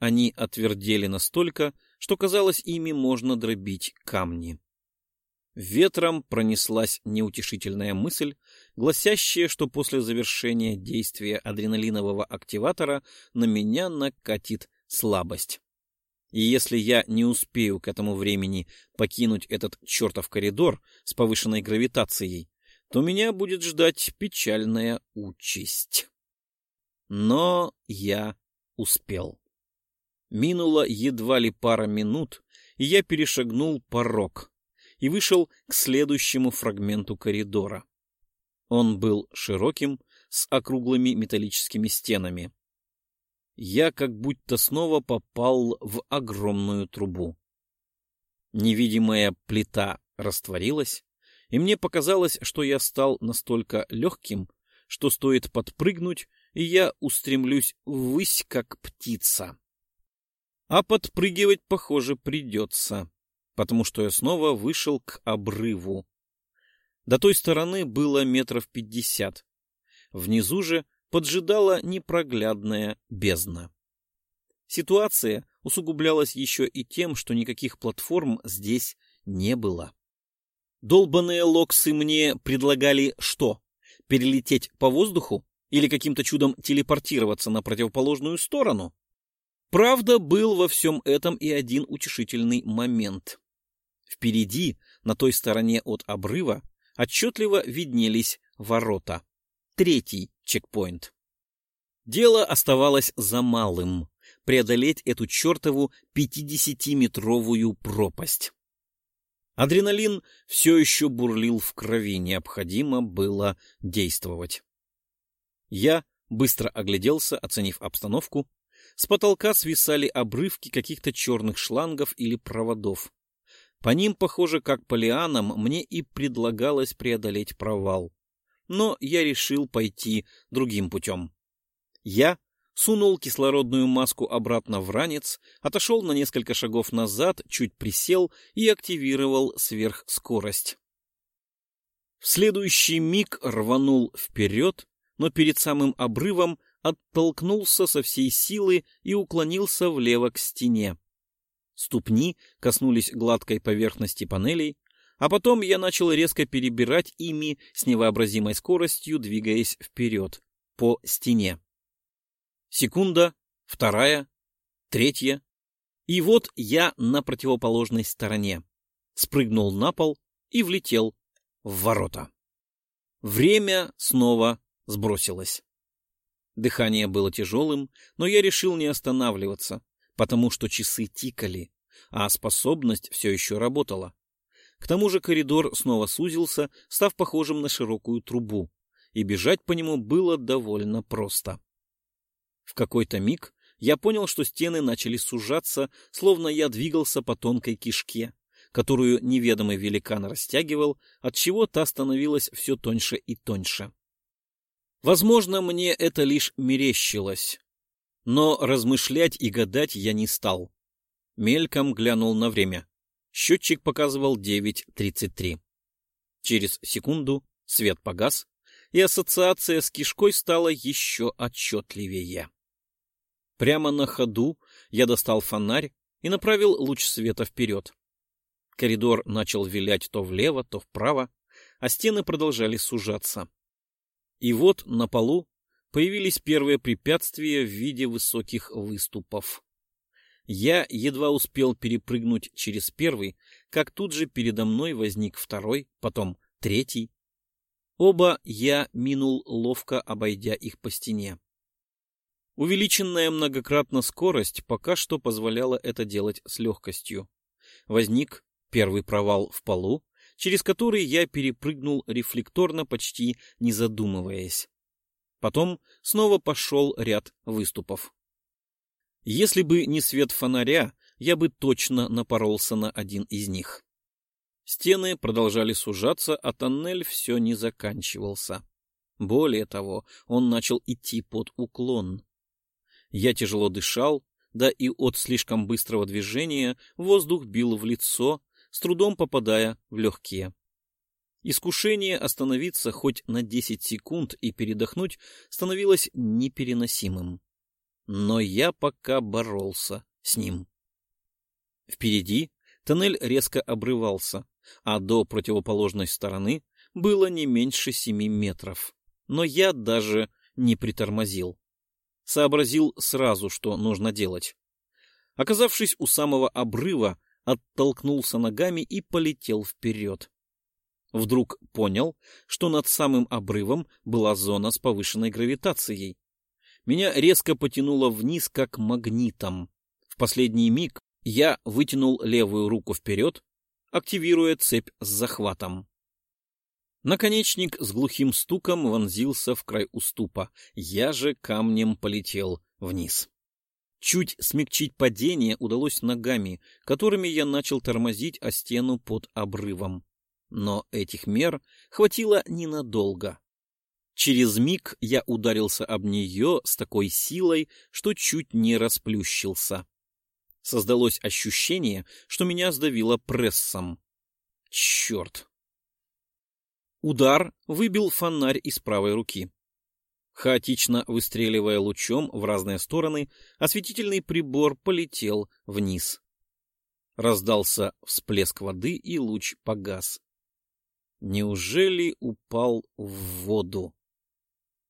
Speaker 1: они отвердели настолько, что казалось, ими можно дробить камни. Ветром пронеслась неутешительная мысль, гласящая, что после завершения действия адреналинового активатора на меня накатит слабость. И если я не успею к этому времени покинуть этот чертов коридор с повышенной гравитацией, то меня будет ждать печальная участь. Но я успел. Минуло едва ли пара минут, и я перешагнул порог и вышел к следующему фрагменту коридора. Он был широким, с округлыми металлическими стенами. Я как будто снова попал в огромную трубу. Невидимая плита растворилась, и мне показалось, что я стал настолько легким, что стоит подпрыгнуть, и я устремлюсь ввысь, как птица. А подпрыгивать, похоже, придется, потому что я снова вышел к обрыву. До той стороны было метров пятьдесят. Внизу же поджидала непроглядная бездна. Ситуация усугублялась еще и тем, что никаких платформ здесь не было. Долбаные локсы мне предлагали что? Перелететь по воздуху или каким-то чудом телепортироваться на противоположную сторону? Правда, был во всем этом и один утешительный момент. Впереди, на той стороне от обрыва, отчетливо виднелись ворота. Третий чекпоинт. Дело оставалось за малым — преодолеть эту чертову пятидесятиметровую пропасть. Адреналин все еще бурлил в крови, необходимо было действовать. Я быстро огляделся, оценив обстановку, с потолка свисали обрывки каких-то черных шлангов или проводов. По ним, похоже, как по лианам, мне и предлагалось преодолеть провал. Но я решил пойти другим путем. Я сунул кислородную маску обратно в ранец, отошел на несколько шагов назад, чуть присел и активировал сверхскорость. В следующий миг рванул вперед, но перед самым обрывом оттолкнулся со всей силы и уклонился влево к стене. Ступни коснулись гладкой поверхности панелей, а потом я начал резко перебирать ими с невообразимой скоростью, двигаясь вперед, по стене. Секунда, вторая, третья. И вот я на противоположной стороне. Спрыгнул на пол и влетел в ворота. Время снова сбросилось. Дыхание было тяжелым, но я решил не останавливаться, потому что часы тикали, а способность все еще работала. К тому же коридор снова сузился, став похожим на широкую трубу, и бежать по нему было довольно просто. В какой-то миг я понял, что стены начали сужаться, словно я двигался по тонкой кишке, которую неведомый великан растягивал, отчего та становилась все тоньше и тоньше. Возможно, мне это лишь мерещилось, но размышлять и гадать я не стал. Мельком глянул на время. Счетчик показывал 9.33. Через секунду свет погас, и ассоциация с кишкой стала еще отчетливее. Прямо на ходу я достал фонарь и направил луч света вперед. Коридор начал вилять то влево, то вправо, а стены продолжали сужаться. И вот на полу появились первые препятствия в виде высоких выступов. Я едва успел перепрыгнуть через первый, как тут же передо мной возник второй, потом третий. Оба я минул, ловко обойдя их по стене. Увеличенная многократно скорость пока что позволяла это делать с легкостью. Возник первый провал в полу, через который я перепрыгнул рефлекторно, почти не задумываясь. Потом снова пошел ряд выступов. Если бы не свет фонаря, я бы точно напоролся на один из них. Стены продолжали сужаться, а тоннель все не заканчивался. Более того, он начал идти под уклон. Я тяжело дышал, да и от слишком быстрого движения воздух бил в лицо, с трудом попадая в легкие. Искушение остановиться хоть на десять секунд и передохнуть становилось непереносимым. Но я пока боролся с ним. Впереди тоннель резко обрывался, а до противоположной стороны было не меньше семи метров. Но я даже не притормозил. Сообразил сразу, что нужно делать. Оказавшись у самого обрыва, оттолкнулся ногами и полетел вперед. Вдруг понял, что над самым обрывом была зона с повышенной гравитацией. Меня резко потянуло вниз, как магнитом. В последний миг я вытянул левую руку вперед, активируя цепь с захватом. Наконечник с глухим стуком вонзился в край уступа. Я же камнем полетел вниз. Чуть смягчить падение удалось ногами, которыми я начал тормозить о стену под обрывом. Но этих мер хватило ненадолго. Через миг я ударился об нее с такой силой, что чуть не расплющился. Создалось ощущение, что меня сдавило прессом. Черт! Удар выбил фонарь из правой руки. Хаотично выстреливая лучом в разные стороны, осветительный прибор полетел вниз. Раздался всплеск воды, и луч погас. Неужели упал в воду?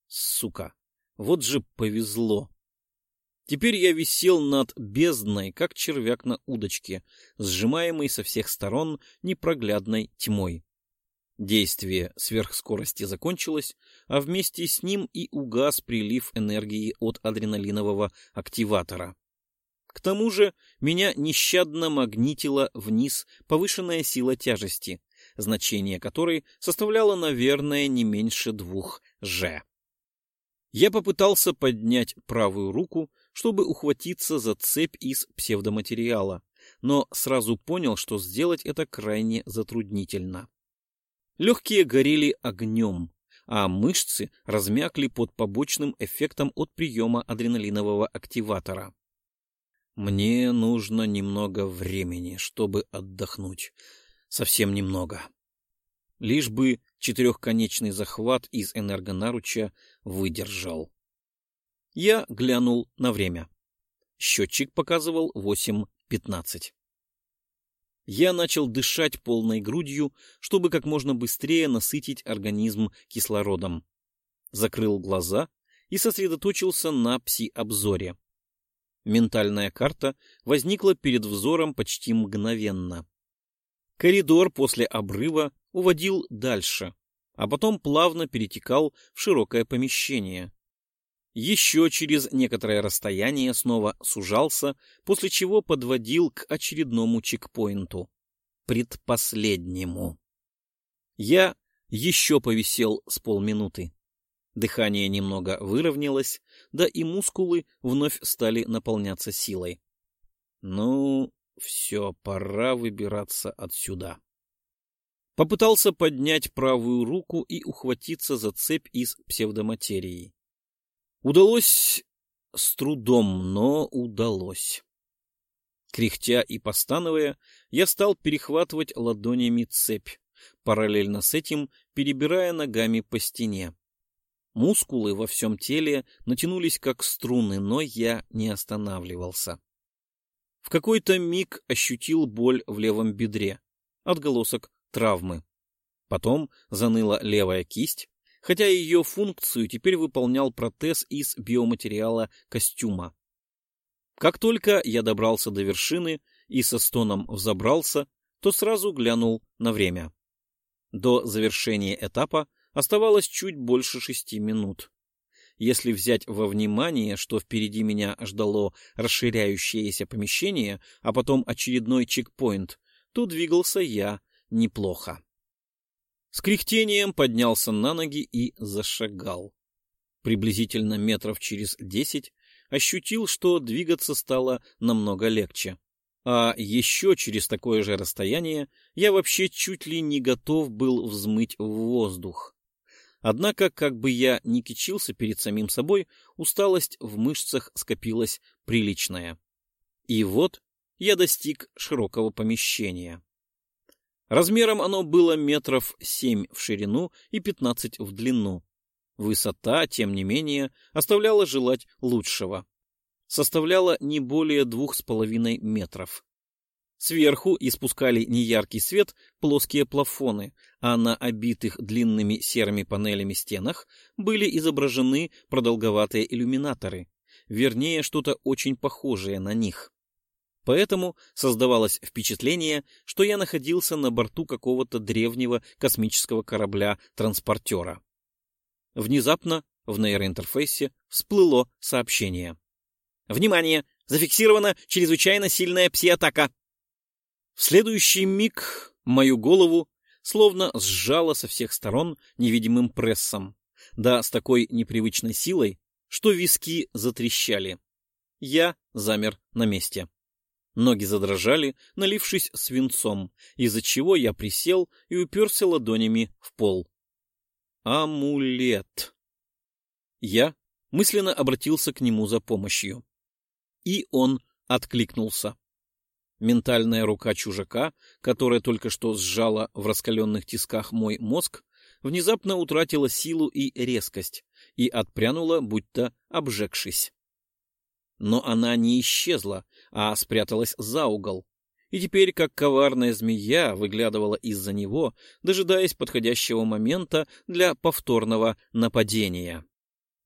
Speaker 1: Сука, вот же повезло. Теперь я висел над бездной, как червяк на удочке, сжимаемый со всех сторон непроглядной тьмой. Действие сверхскорости закончилось, а вместе с ним и угас прилив энергии от адреналинового активатора. К тому же меня нещадно магнитила вниз повышенная сила тяжести, значение которой составляло, наверное, не меньше двух «Ж». Я попытался поднять правую руку, чтобы ухватиться за цепь из псевдоматериала, но сразу понял, что сделать это крайне затруднительно. Легкие горели огнем, а мышцы размякли под побочным эффектом от приема адреналинового активатора. Мне нужно немного времени, чтобы отдохнуть. Совсем немного. Лишь бы четырехконечный захват из энергонаруча выдержал. Я глянул на время. Счетчик показывал восемь пятнадцать. Я начал дышать полной грудью, чтобы как можно быстрее насытить организм кислородом. Закрыл глаза и сосредоточился на пси-обзоре. Ментальная карта возникла перед взором почти мгновенно. Коридор после обрыва уводил дальше, а потом плавно перетекал в широкое помещение. Еще через некоторое расстояние снова сужался, после чего подводил к очередному чекпоинту. Предпоследнему. Я еще повисел с полминуты. Дыхание немного выровнялось, да и мускулы вновь стали наполняться силой. Ну, все, пора выбираться отсюда. Попытался поднять правую руку и ухватиться за цепь из псевдоматерии. Удалось с трудом, но удалось. Кряхтя и постановая, я стал перехватывать ладонями цепь, параллельно с этим перебирая ногами по стене. Мускулы во всем теле натянулись как струны, но я не останавливался. В какой-то миг ощутил боль в левом бедре, отголосок травмы. Потом заныла левая кисть, хотя ее функцию теперь выполнял протез из биоматериала костюма. Как только я добрался до вершины и со стоном взобрался, то сразу глянул на время. До завершения этапа оставалось чуть больше шести минут. Если взять во внимание, что впереди меня ждало расширяющееся помещение, а потом очередной чекпоинт, то двигался я неплохо. С кряхтением поднялся на ноги и зашагал. Приблизительно метров через десять ощутил, что двигаться стало намного легче. А еще через такое же расстояние я вообще чуть ли не готов был взмыть в воздух. Однако, как бы я ни кичился перед самим собой, усталость в мышцах скопилась приличная. И вот я достиг широкого помещения. Размером оно было метров семь в ширину и пятнадцать в длину. Высота, тем не менее, оставляла желать лучшего. Составляла не более двух с половиной метров. Сверху испускали неяркий свет плоские плафоны, а на обитых длинными серыми панелями стенах были изображены продолговатые иллюминаторы, вернее, что-то очень похожее на них. Поэтому создавалось впечатление, что я находился на борту какого-то древнего космического корабля-транспортера. Внезапно в нейроинтерфейсе всплыло сообщение. «Внимание! Зафиксирована чрезвычайно сильная пси-атака!» В следующий миг мою голову словно сжало со всех сторон невидимым прессом, да с такой непривычной силой, что виски затрещали. Я замер на месте. Ноги задрожали, налившись свинцом, из-за чего я присел и уперся ладонями в пол. Амулет. Я мысленно обратился к нему за помощью. И он откликнулся. Ментальная рука чужака, которая только что сжала в раскаленных тисках мой мозг, внезапно утратила силу и резкость и отпрянула, будто обжегшись. Но она не исчезла, а спряталась за угол, и теперь, как коварная змея, выглядывала из-за него, дожидаясь подходящего момента для повторного нападения.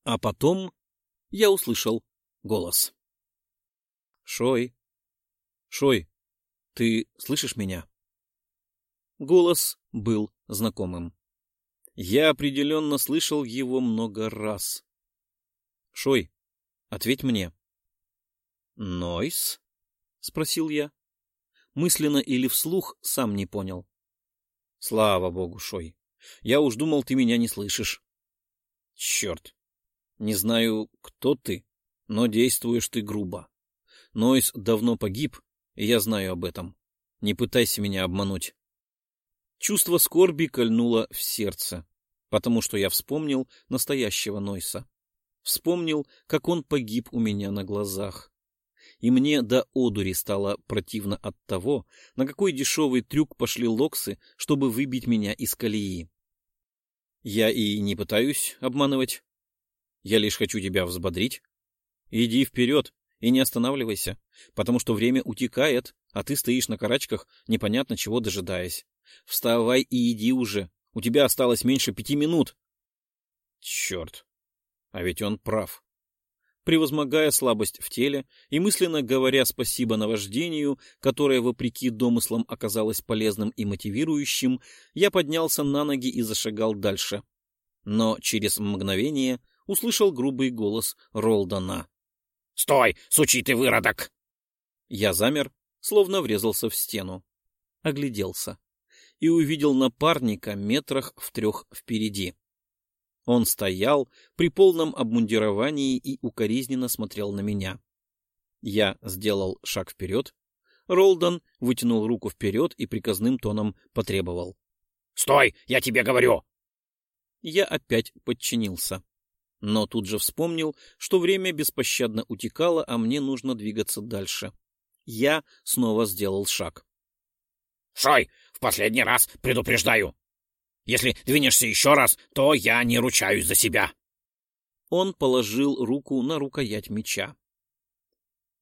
Speaker 1: А потом я услышал голос. «Шой! Шой, ты слышишь меня?» Голос был знакомым. Я определенно слышал его много раз. «Шой, ответь мне». «Нойс?» — спросил я. Мысленно или вслух, сам не понял. «Слава богу, Шой. Я уж думал, ты меня не слышишь». «Черт. Не знаю, кто ты, но действуешь ты грубо. Нойс давно погиб, я знаю об этом. Не пытайся меня обмануть». Чувство скорби кольнуло в сердце, потому что я вспомнил настоящего Нойса. Вспомнил, как он погиб у меня на глазах и мне до одури стало противно от того, на какой дешевый трюк пошли локсы, чтобы выбить меня из колеи. Я и не пытаюсь обманывать. Я лишь хочу тебя взбодрить. Иди вперед и не останавливайся, потому что время утекает, а ты стоишь на карачках, непонятно чего дожидаясь. Вставай и иди уже, у тебя осталось меньше пяти минут. Черт, а ведь он прав. Превозмогая слабость в теле и мысленно говоря спасибо наваждению, которое, вопреки домыслам, оказалось полезным и мотивирующим, я поднялся на ноги и зашагал дальше. Но через мгновение услышал грубый голос Ролдона. — Стой, сучий ты выродок! Я замер, словно врезался в стену. Огляделся и увидел напарника метрах в трех впереди. Он стоял при полном обмундировании и укоризненно смотрел на меня. Я сделал шаг вперед. Ролдон вытянул руку вперед и приказным тоном потребовал. — Стой, я тебе говорю! Я опять подчинился. Но тут же вспомнил, что время беспощадно утекало, а мне нужно двигаться дальше. Я снова сделал шаг. — Стой, в последний раз предупреждаю! Если двинешься еще раз, то я не ручаюсь за себя. Он положил руку на рукоять меча.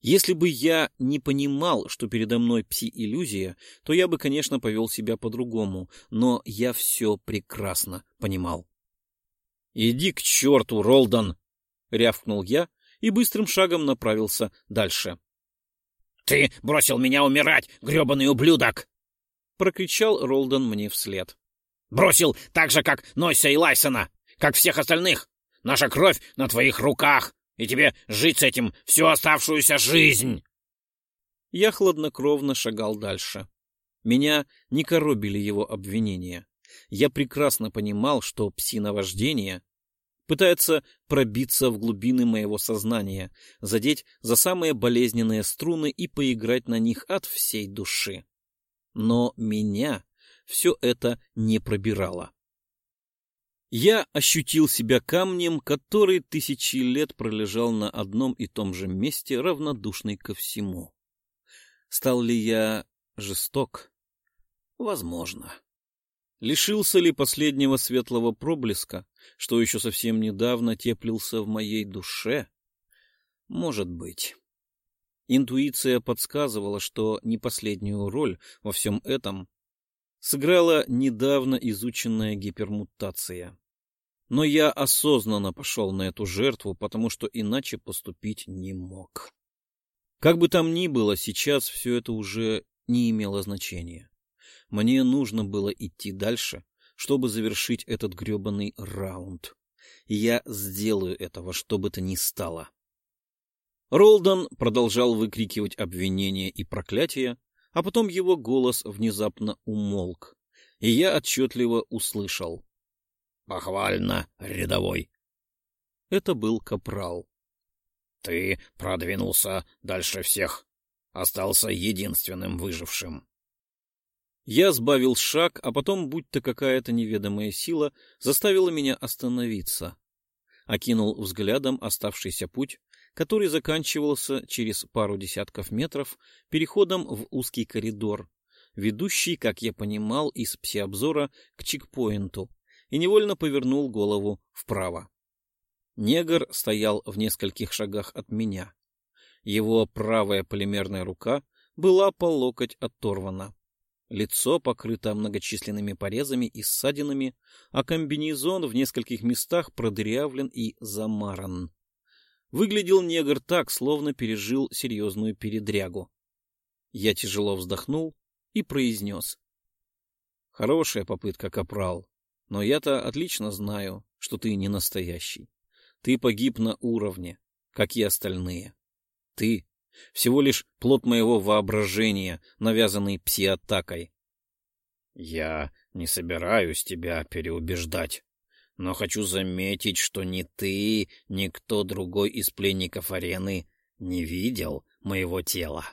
Speaker 1: Если бы я не понимал, что передо мной пси-иллюзия, то я бы, конечно, повел себя по-другому, но я все прекрасно понимал. «Иди к черту, Ролдон!» — рявкнул я и быстрым шагом направился дальше. «Ты бросил меня умирать, гребаный ублюдок!» — прокричал Ролдон мне вслед. «Бросил так же, как Нойса и Лайсона, как всех остальных! Наша кровь на твоих руках!» и тебе жить с этим всю оставшуюся жизнь!» Я хладнокровно шагал дальше. Меня не коробили его обвинения. Я прекрасно понимал, что псиновождение пытается пробиться в глубины моего сознания, задеть за самые болезненные струны и поиграть на них от всей души. Но меня все это не пробирало. Я ощутил себя камнем, который тысячи лет пролежал на одном и том же месте, равнодушный ко всему. Стал ли я жесток? Возможно. Лишился ли последнего светлого проблеска, что еще совсем недавно теплился в моей душе? Может быть. Интуиция подсказывала, что не последнюю роль во всем этом сыграла недавно изученная гипермутация. Но я осознанно пошел на эту жертву, потому что иначе поступить не мог. Как бы там ни было, сейчас все это уже не имело значения. Мне нужно было идти дальше, чтобы завершить этот гребаный раунд. Я сделаю этого, что бы то ни стало. Ролдон продолжал выкрикивать обвинения и проклятия, а потом его голос внезапно умолк, и я отчетливо услышал. Похвально, рядовой. Это был капрал. Ты продвинулся дальше всех. Остался единственным выжившим. Я сбавил шаг, а потом, будто какая-то неведомая сила, заставила меня остановиться. Окинул взглядом оставшийся путь, который заканчивался через пару десятков метров переходом в узкий коридор, ведущий, как я понимал, из псиобзора к чекпоинту, и невольно повернул голову вправо. Негр стоял в нескольких шагах от меня. Его правая полимерная рука была по локоть оторвана. Лицо покрыто многочисленными порезами и ссадинами, а комбинезон в нескольких местах продырявлен и замаран. Выглядел негр так, словно пережил серьезную передрягу. Я тяжело вздохнул и произнес. Хорошая попытка, капрал. Но я-то отлично знаю, что ты не настоящий. Ты погиб на уровне, как и остальные. Ты всего лишь плод моего воображения, навязанный пси-атакой. Я не собираюсь тебя переубеждать, но хочу заметить, что ни ты, ни кто другой из пленников арены не видел моего тела.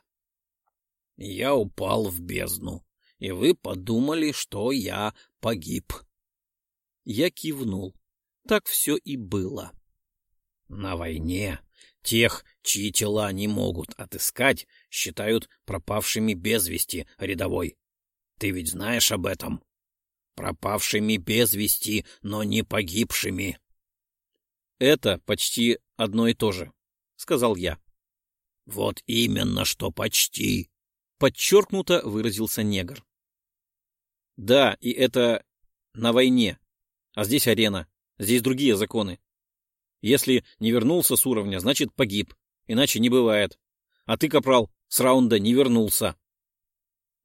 Speaker 1: Я упал в бездну, и вы подумали, что я погиб. Я кивнул. Так все и было. На войне тех, чьи тела не могут отыскать, считают пропавшими без вести, рядовой. Ты ведь знаешь об этом? Пропавшими без вести, но не погибшими. Это почти одно и то же, — сказал я. Вот именно, что почти. Подчеркнуто выразился негр. Да, и это на войне, а здесь арена. Здесь другие законы. Если не вернулся с уровня, значит погиб. Иначе не бывает. А ты, капрал, с раунда не вернулся.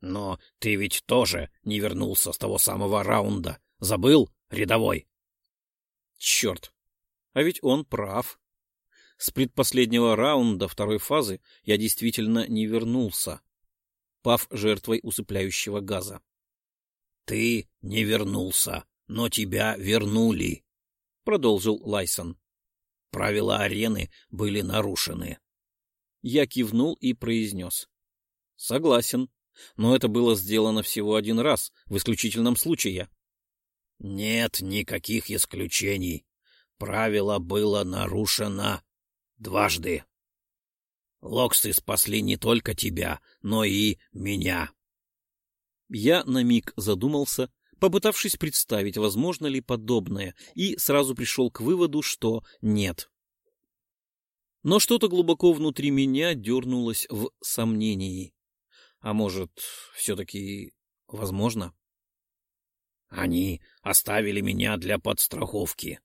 Speaker 1: Но ты ведь тоже не вернулся с того самого раунда. Забыл, рядовой? Черт. А ведь он прав. С предпоследнего раунда второй фазы я действительно не вернулся, пав жертвой усыпляющего газа. Ты не вернулся, но тебя вернули. — продолжил Лайсон.
Speaker 2: «Правила арены были нарушены».
Speaker 1: Я кивнул и произнес. «Согласен, но это было сделано всего один раз, в исключительном случае».
Speaker 2: «Нет никаких исключений. Правило было нарушено дважды. Локсы спасли не только тебя, но и меня».
Speaker 1: Я на миг задумался, попытавшись представить, возможно ли подобное, и сразу пришел к выводу, что нет. Но что-то глубоко внутри меня дернулось в сомнении. А может, все-таки возможно?
Speaker 2: Они оставили меня для подстраховки.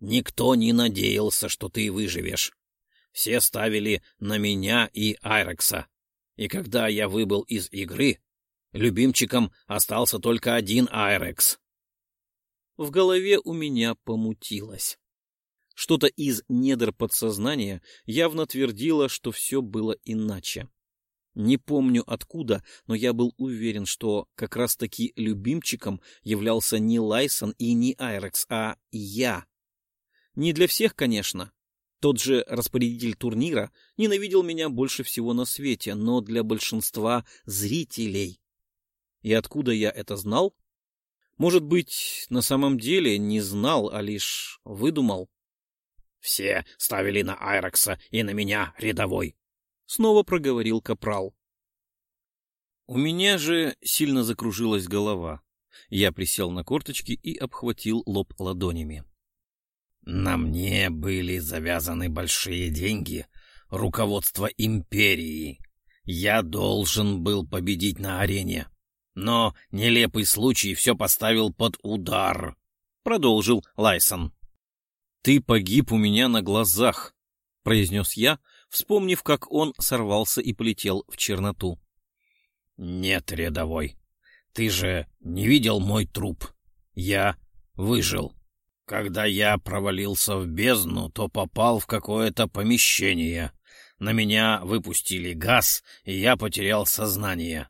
Speaker 2: Никто не надеялся, что ты выживешь. Все ставили на меня и Айрекса. И когда я выбыл из игры, Любимчиком остался только один Айрекс.
Speaker 1: В голове у меня помутилось. Что-то из недр подсознания явно твердило, что все было иначе. Не помню откуда, но я был уверен, что как раз-таки любимчиком являлся не Лайсон и не Айрекс, а я. Не для всех, конечно. Тот же распорядитель турнира ненавидел меня больше всего на свете, но для большинства зрителей и откуда я это знал? Может быть, на самом деле не знал, а лишь выдумал?
Speaker 2: «Все ставили на Айрекса и на меня рядовой», —
Speaker 1: снова проговорил Капрал. У меня же сильно закружилась голова. Я присел на корточки и обхватил лоб ладонями.
Speaker 2: «На мне были завязаны большие деньги, руководство империи. Я должен был победить на арене. Но нелепый случай все поставил под удар, — продолжил Лайсон.
Speaker 1: — Ты погиб у меня на глазах, — произнес я, вспомнив, как он сорвался и полетел в черноту.
Speaker 2: — Нет, рядовой, ты же не видел мой труп. Я выжил. Когда я провалился в бездну, то попал в какое-то помещение. На меня выпустили газ, и я потерял сознание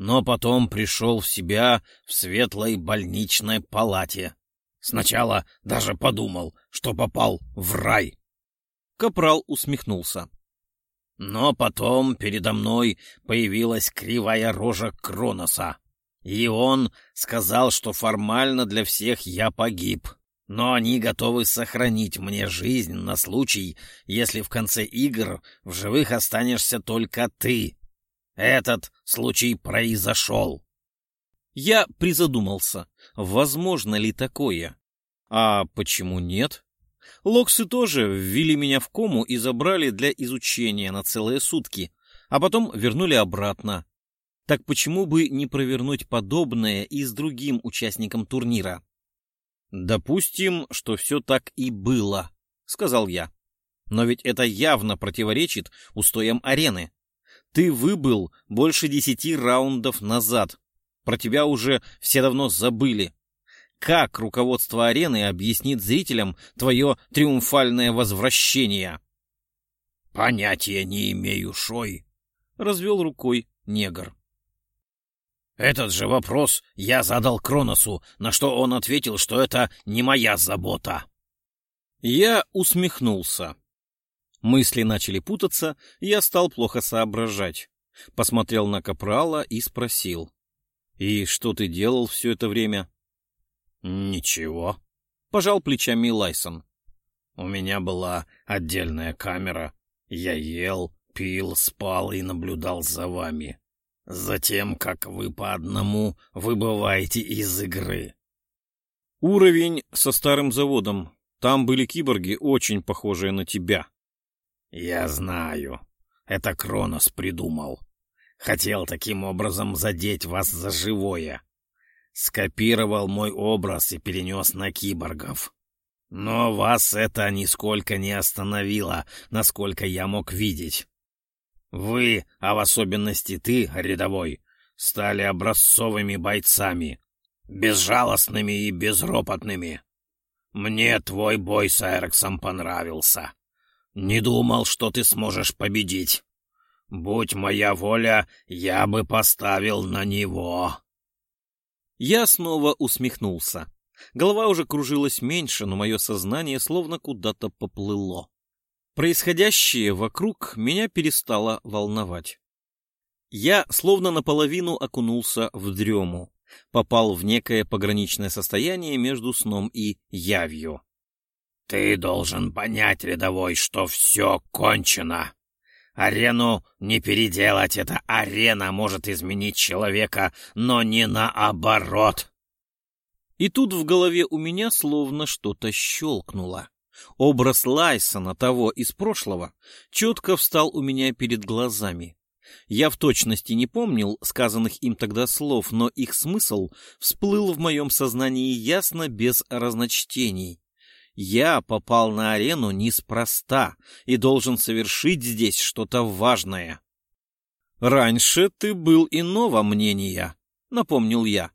Speaker 2: но потом пришел в себя в светлой больничной палате. Сначала даже подумал, что попал в рай.
Speaker 1: Капрал усмехнулся.
Speaker 2: Но потом передо мной появилась кривая рожа Кроноса, и он сказал, что формально для всех я погиб, но они готовы сохранить мне жизнь на случай, если в конце игр в живых останешься только ты, этот случай произошел.
Speaker 1: Я призадумался, возможно ли такое. А почему нет? Локсы тоже ввели меня в кому и забрали для изучения на целые сутки, а потом вернули обратно. Так почему бы не провернуть подобное и с другим участником турнира? Допустим, что все так и было, сказал я. Но ведь это явно противоречит устоям арены. Ты выбыл больше десяти раундов назад. Про тебя уже все давно забыли. Как руководство арены объяснит зрителям твое триумфальное возвращение?
Speaker 2: — Понятия не имею, Шой, —
Speaker 1: развел рукой негр.
Speaker 2: Этот же вопрос я задал Кроносу, на что он ответил, что это не моя забота.
Speaker 1: Я усмехнулся. Мысли начали путаться, и я стал плохо соображать. Посмотрел на Капрала и спросил. — И что ты делал все это время?
Speaker 2: — Ничего.
Speaker 1: — пожал плечами Лайсон.
Speaker 2: — У меня была отдельная камера. Я ел, пил, спал и наблюдал за вами. Затем, как вы по одному выбываете из игры.
Speaker 1: Уровень со старым заводом. Там были киборги, очень похожие на тебя.
Speaker 2: «Я знаю. Это Кронос придумал. Хотел таким образом задеть вас за живое. Скопировал мой образ и перенес на киборгов. Но вас это нисколько не остановило, насколько я мог видеть. Вы, а в особенности ты, рядовой, стали образцовыми бойцами, безжалостными и безропотными. Мне твой бой с Эрексом понравился. Не думал, что ты сможешь победить. Будь моя воля, я бы поставил на него.
Speaker 1: Я снова усмехнулся. Голова уже кружилась меньше, но мое сознание словно куда-то поплыло. Происходящее вокруг меня перестало волновать. Я словно наполовину окунулся в дрему, попал в некое пограничное состояние между сном и явью.
Speaker 2: «Ты должен понять, рядовой, что все кончено. Арену не переделать, эта арена может изменить человека, но не наоборот».
Speaker 1: И тут в голове у меня словно что-то щелкнуло. Образ Лайсона, того из прошлого, четко встал у меня перед глазами. Я в точности не помнил сказанных им тогда слов, но их смысл всплыл в моем сознании ясно, без разночтений. Я попал на арену неспроста и должен совершить здесь что-то важное. «Раньше ты был иного мнения», — напомнил я.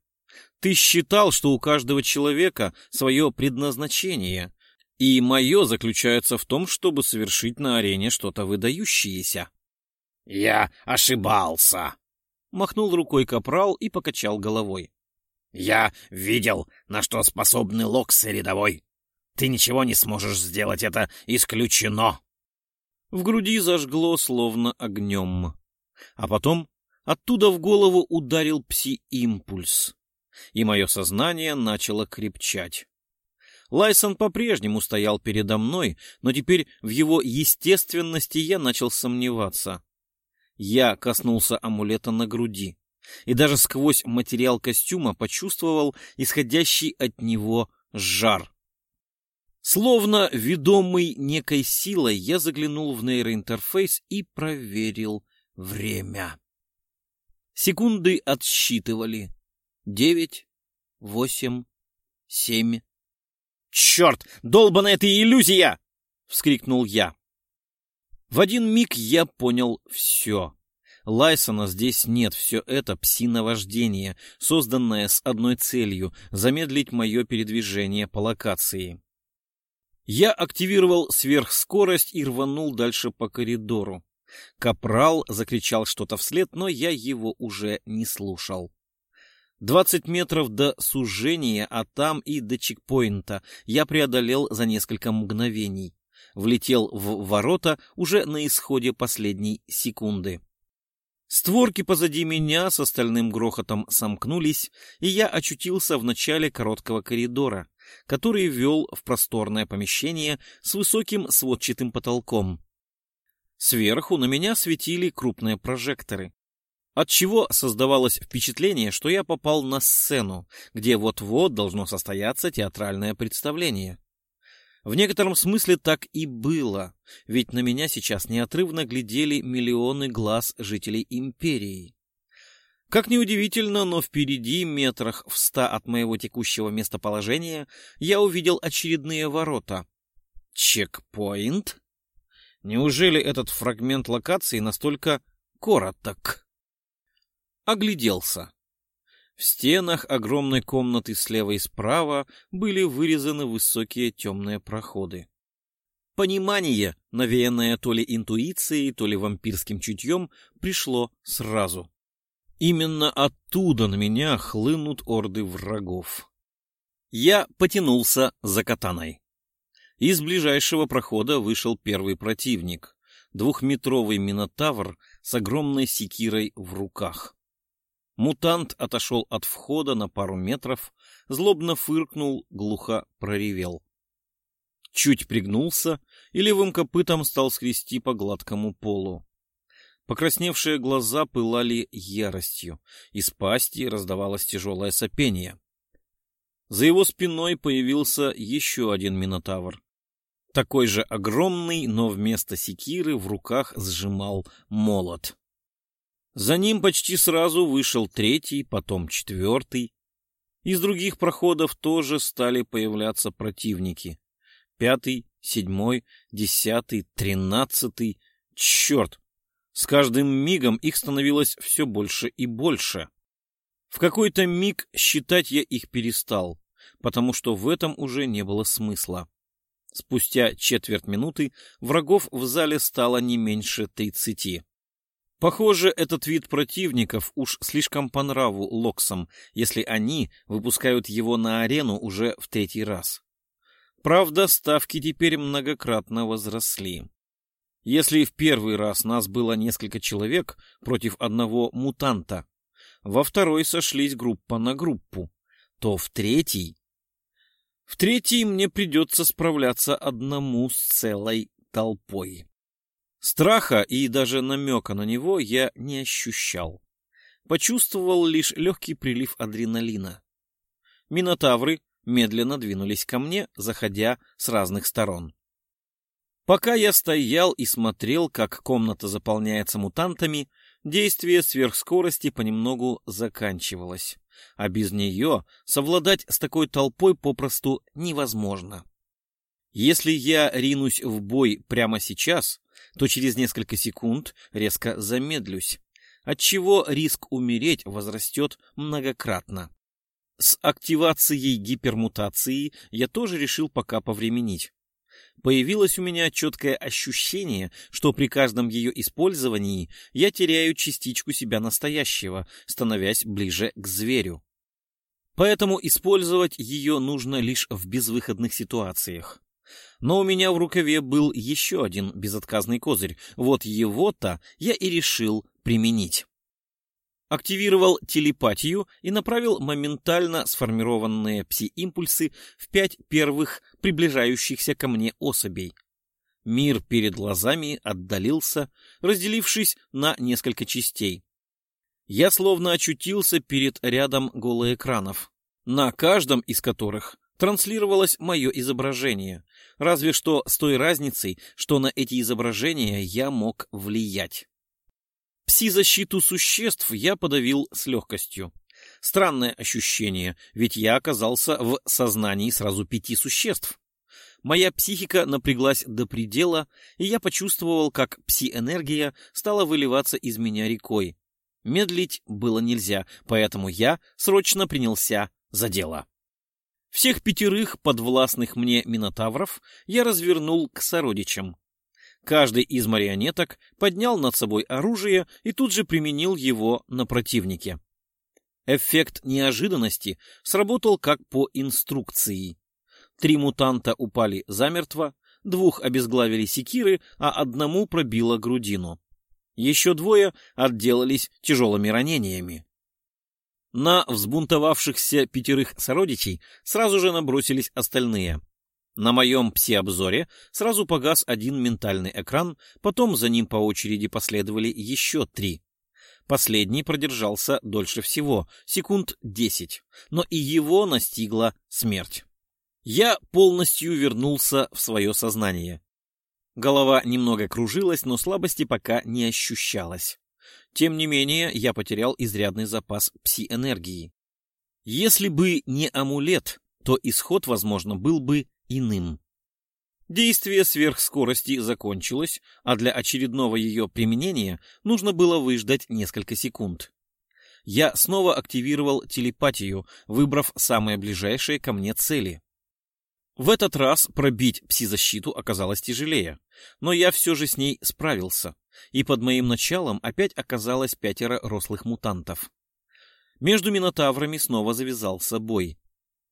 Speaker 1: Ты считал, что у каждого человека свое предназначение, и мое заключается в том, чтобы совершить на арене что-то выдающееся.
Speaker 2: — Я ошибался, — махнул рукой капрал и покачал головой. — Я видел, на что способны локсы рядовой. Ты ничего не сможешь сделать, это исключено.
Speaker 1: В груди зажгло словно огнем. А потом оттуда в голову ударил пси-импульс и мое сознание начало крепчать. Лайсон по-прежнему стоял передо мной, но теперь в его естественности я начал сомневаться. Я коснулся амулета на груди и даже сквозь материал костюма почувствовал исходящий от него жар. Словно ведомый некой силой, я заглянул в нейроинтерфейс и проверил время. Секунды отсчитывали девять, восемь, семь. «Черт! Долбаная это иллюзия!» — вскрикнул я. В один миг я понял все. Лайсона здесь нет, все это псиновождение, созданное с одной целью — замедлить мое передвижение по локации. Я активировал сверхскорость и рванул дальше по коридору. Капрал закричал что-то вслед, но я его уже не слушал. Двадцать метров до сужения, а там и до чекпоинта я преодолел за несколько мгновений. Влетел в ворота уже на исходе последней секунды. Створки позади меня с остальным грохотом сомкнулись, и я очутился в начале короткого коридора, который вел в просторное помещение с высоким сводчатым потолком. Сверху на меня светили крупные прожекторы отчего создавалось впечатление, что я попал на сцену, где вот-вот должно состояться театральное представление. В некотором смысле так и было, ведь на меня сейчас неотрывно глядели миллионы глаз жителей империи. Как ни удивительно, но впереди, метрах в ста от моего текущего местоположения, я увидел очередные ворота. Чекпоинт? Неужели этот фрагмент локации настолько короток? огляделся. В стенах огромной комнаты слева и справа были вырезаны высокие темные проходы. Понимание, навеянное то ли интуицией, то ли вампирским чутьем, пришло сразу. Именно оттуда на меня хлынут орды врагов. Я потянулся за катаной. Из ближайшего прохода вышел первый противник — двухметровый минотавр с огромной секирой в руках. Мутант отошел от входа на пару метров, злобно фыркнул, глухо проревел. Чуть пригнулся и левым копытом стал скрести по гладкому полу. Покрасневшие глаза пылали яростью, из пасти раздавалось тяжелое сопение. За его спиной появился еще один минотавр. Такой же огромный, но вместо секиры в руках сжимал молот. За ним почти сразу вышел третий, потом четвертый. Из других проходов тоже стали появляться противники. Пятый, седьмой, десятый, тринадцатый. Черт! С каждым мигом их становилось все больше и больше. В какой-то миг считать я их перестал, потому что в этом уже не было смысла. Спустя четверть минуты врагов в зале стало не меньше тридцати. Похоже, этот вид противников уж слишком по нраву локсам, если они выпускают его на арену уже в третий раз. Правда, ставки теперь многократно возросли. Если в первый раз нас было несколько человек против одного мутанта, во второй сошлись группа на группу, то в третий... В третий мне придется справляться одному с целой толпой. Страха и даже намека на него я не ощущал. Почувствовал лишь легкий прилив адреналина. Минотавры медленно двинулись ко мне, заходя с разных сторон. Пока я стоял и смотрел, как комната заполняется мутантами, действие сверхскорости понемногу заканчивалось, а без нее совладать с такой толпой попросту невозможно. Если я ринусь в бой прямо сейчас, то через несколько секунд резко замедлюсь, отчего риск умереть возрастет многократно. С активацией гипермутации я тоже решил пока повременить. Появилось у меня четкое ощущение, что при каждом ее использовании я теряю частичку себя настоящего, становясь ближе к зверю. Поэтому использовать ее нужно лишь в безвыходных ситуациях. Но у меня в рукаве был еще один безотказный козырь. Вот его-то я и решил применить. Активировал телепатию и направил моментально сформированные пси-импульсы в пять первых приближающихся ко мне особей. Мир перед глазами отдалился, разделившись на несколько частей. Я словно очутился перед рядом голоэкранов, на каждом из которых транслировалось мое изображение, разве что с той разницей, что на эти изображения я мог влиять. Пси-защиту существ я подавил с легкостью. Странное ощущение, ведь я оказался в сознании сразу пяти существ. Моя психика напряглась до предела, и я почувствовал, как пси-энергия стала выливаться из меня рекой. Медлить было нельзя, поэтому я срочно принялся за дело. Всех пятерых подвластных мне минотавров я развернул к сородичам. Каждый из марионеток поднял над собой оружие и тут же применил его на противнике. Эффект неожиданности сработал как по инструкции. Три мутанта упали замертво, двух обезглавили секиры, а одному пробило грудину. Еще двое отделались тяжелыми ранениями. На взбунтовавшихся пятерых сородичей сразу же набросились остальные. На моем пси-обзоре сразу погас один ментальный экран, потом за ним по очереди последовали еще три. Последний продержался дольше всего, секунд десять, но и его настигла смерть. Я полностью вернулся в свое сознание. Голова немного кружилась, но слабости пока не ощущалось. Тем не менее, я потерял изрядный запас пси-энергии. Если бы не амулет, то исход, возможно, был бы иным. Действие сверхскорости закончилось, а для очередного ее применения нужно было выждать несколько секунд. Я снова активировал телепатию, выбрав самые ближайшие ко мне цели. В этот раз пробить пси-защиту оказалось тяжелее, но я все же с ней справился и под моим началом опять оказалось пятеро рослых мутантов. Между минотаврами снова завязался бой.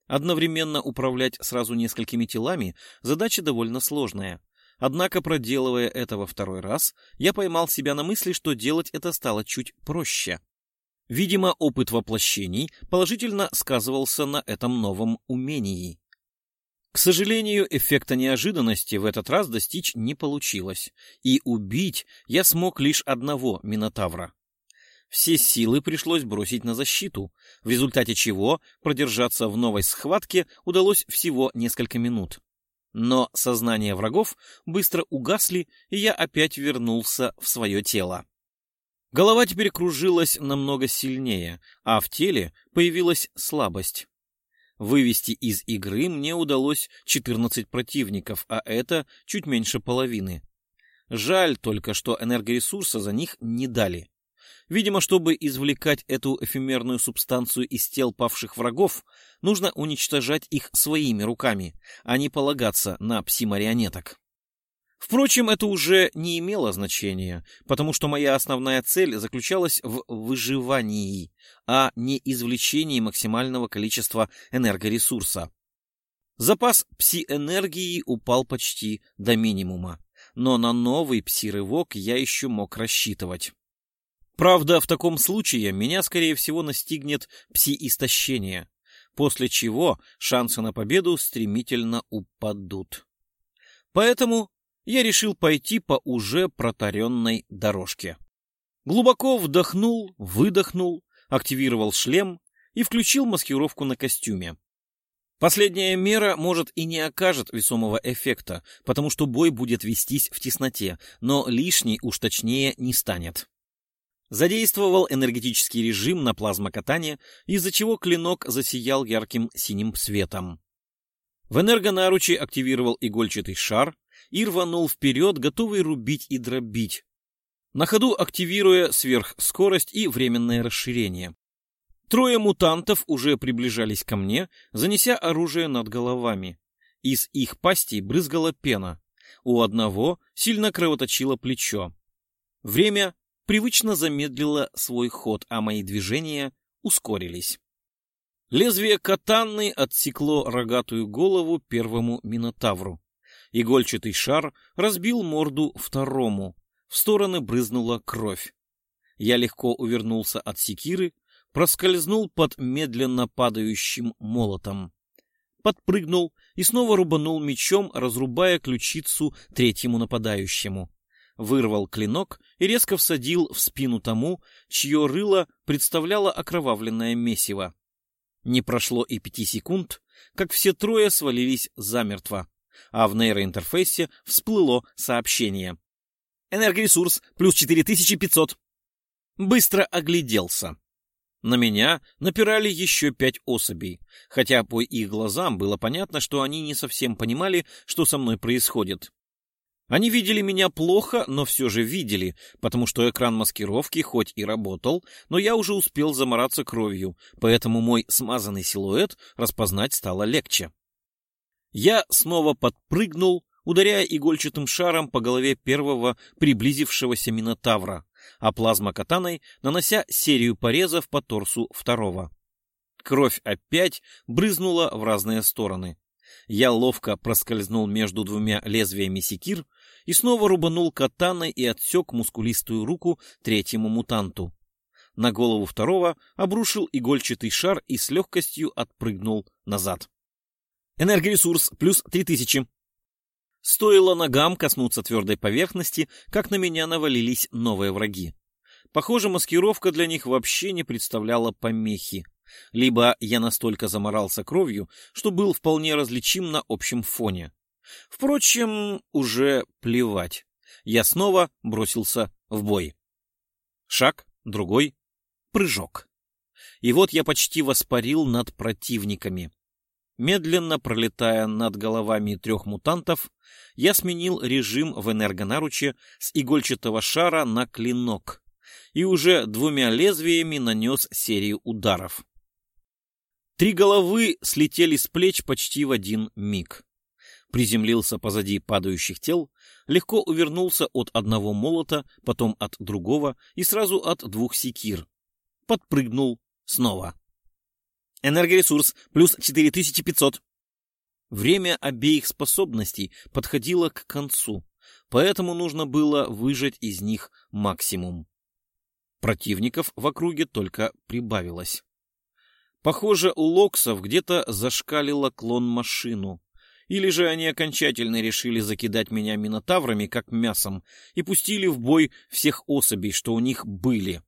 Speaker 1: Одновременно управлять сразу несколькими телами задача довольно сложная. Однако, проделывая это во второй раз, я поймал себя на мысли, что делать это стало чуть проще. Видимо, опыт воплощений положительно сказывался на этом новом умении. К сожалению, эффекта неожиданности в этот раз достичь не получилось, и убить я смог лишь одного Минотавра. Все силы пришлось бросить на защиту, в результате чего продержаться в новой схватке удалось всего несколько минут. Но сознание врагов быстро угасли, и я опять вернулся в свое тело. Голова теперь кружилась намного сильнее, а в теле появилась слабость. Вывести из игры мне удалось 14 противников, а это чуть меньше половины. Жаль только, что энергоресурса за них не дали. Видимо, чтобы извлекать эту эфемерную субстанцию из тел павших врагов, нужно уничтожать их своими руками, а не полагаться на пси-марионеток. Впрочем, это уже не имело значения, потому что моя основная цель заключалась в выживании, а не извлечении максимального количества энергоресурса. Запас пси-энергии упал почти до минимума, но на новый пси-рывок я еще мог рассчитывать. Правда, в таком случае меня, скорее всего, настигнет пси-истощение, после чего шансы на победу стремительно упадут. Поэтому я решил пойти по уже протаренной дорожке. Глубоко вдохнул, выдохнул, активировал шлем и включил маскировку на костюме. Последняя мера, может, и не окажет весомого эффекта, потому что бой будет вестись в тесноте, но лишний уж точнее не станет. Задействовал энергетический режим на плазмокатание, из-за чего клинок засиял ярким синим светом. В энергонаруче активировал игольчатый шар, и рванул вперед, готовый рубить и дробить, на ходу активируя сверхскорость и временное расширение. Трое мутантов уже приближались ко мне, занеся оружие над головами. Из их пастей брызгала пена. У одного сильно кровоточило плечо. Время привычно замедлило свой ход, а мои движения ускорились. Лезвие катанны отсекло рогатую голову первому минотавру. Игольчатый шар разбил морду второму. В стороны брызнула кровь. Я легко увернулся от секиры, проскользнул под медленно падающим молотом. Подпрыгнул и снова рубанул мечом, разрубая ключицу третьему нападающему. Вырвал клинок и резко всадил в спину тому, чье рыло представляло окровавленное месиво. Не прошло и пяти секунд, как все трое свалились замертво а в нейроинтерфейсе всплыло сообщение. Энергоресурс плюс 4500. Быстро огляделся. На меня напирали еще пять особей, хотя по их глазам было понятно, что они не совсем понимали, что со мной происходит. Они видели меня плохо, но все же видели, потому что экран маскировки хоть и работал, но я уже успел замораться кровью, поэтому мой смазанный силуэт распознать стало легче. Я снова подпрыгнул, ударяя игольчатым шаром по голове первого приблизившегося Минотавра, а плазмокатаной нанося серию порезов по торсу второго. Кровь опять брызнула в разные стороны. Я ловко проскользнул между двумя лезвиями секир и снова рубанул катаной и отсек мускулистую руку третьему мутанту. На голову второго обрушил игольчатый шар и с легкостью отпрыгнул назад. Энергоресурс плюс 3000. Стоило ногам коснуться твердой поверхности, как на меня навалились новые враги. Похоже, маскировка для них вообще не представляла помехи. Либо я настолько заморался кровью, что был вполне различим на общем фоне. Впрочем, уже плевать. Я снова бросился в бой. Шаг, другой, прыжок. И вот я почти воспарил над противниками. Медленно пролетая над головами трех мутантов, я сменил режим в энергонаруче с игольчатого шара на клинок и уже двумя лезвиями нанес серию ударов. Три головы слетели с плеч почти в один миг. Приземлился позади падающих тел, легко увернулся от одного молота, потом от другого и сразу от двух секир. Подпрыгнул снова. Энергоресурс плюс 4500. Время обеих способностей подходило к концу, поэтому нужно было выжать из них максимум. Противников в округе только прибавилось. Похоже, у локсов где-то зашкалило клон машину. Или же они окончательно решили закидать меня минотаврами, как мясом, и пустили в бой всех особей, что у них были.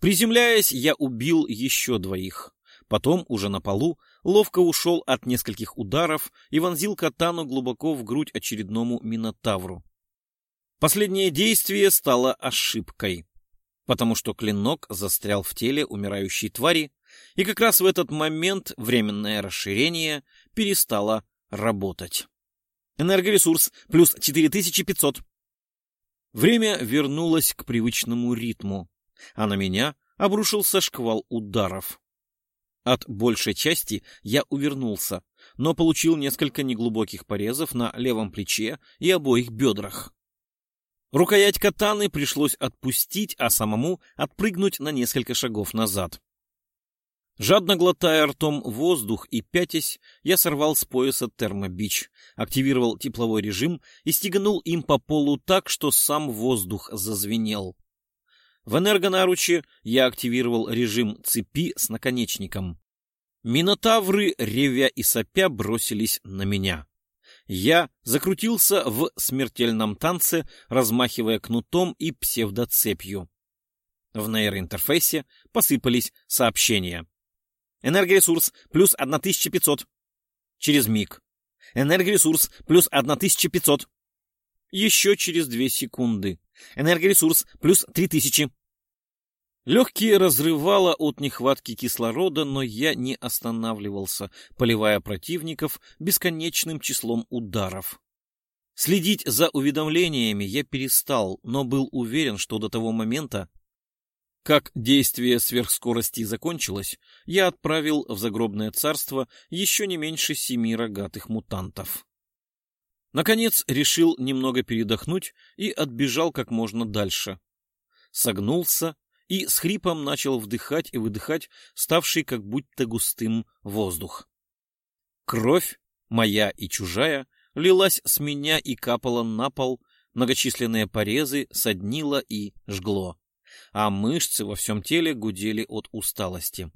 Speaker 1: Приземляясь, я убил еще двоих. Потом, уже на полу, ловко ушел от нескольких ударов и вонзил катану глубоко в грудь очередному минотавру. Последнее действие стало ошибкой, потому что клинок застрял в теле умирающей твари, и как раз в этот момент временное расширение перестало работать. Энергоресурс плюс 4500. Время вернулось к привычному ритму, а на меня обрушился шквал ударов. От большей части я увернулся, но получил несколько неглубоких порезов на левом плече и обоих бедрах. Рукоять катаны пришлось отпустить, а самому отпрыгнуть на несколько шагов назад. Жадно глотая ртом воздух и пятясь, я сорвал с пояса термобич, активировал тепловой режим и стеганул им по полу так, что сам воздух зазвенел. В энергонаруче я активировал режим цепи с наконечником. Минотавры, ревя и сопя, бросились на меня. Я закрутился в смертельном танце, размахивая кнутом и псевдоцепью. В нейроинтерфейсе посыпались сообщения. Энергоресурс плюс 1500. Через миг. Энергоресурс плюс 1500. Еще через две секунды. Энергоресурс плюс 3000. Легкие разрывало от нехватки кислорода, но я не останавливался, поливая противников бесконечным числом ударов. Следить за уведомлениями я перестал, но был уверен, что до того момента, как действие сверхскорости закончилось, я отправил в загробное царство еще не меньше семи рогатых мутантов. Наконец решил немного передохнуть и отбежал как можно дальше. Согнулся и с хрипом начал вдыхать и выдыхать ставший как будто густым воздух. Кровь, моя и чужая, лилась с меня и капала на пол, многочисленные порезы соднило и жгло а мышцы во всем теле гудели от усталости.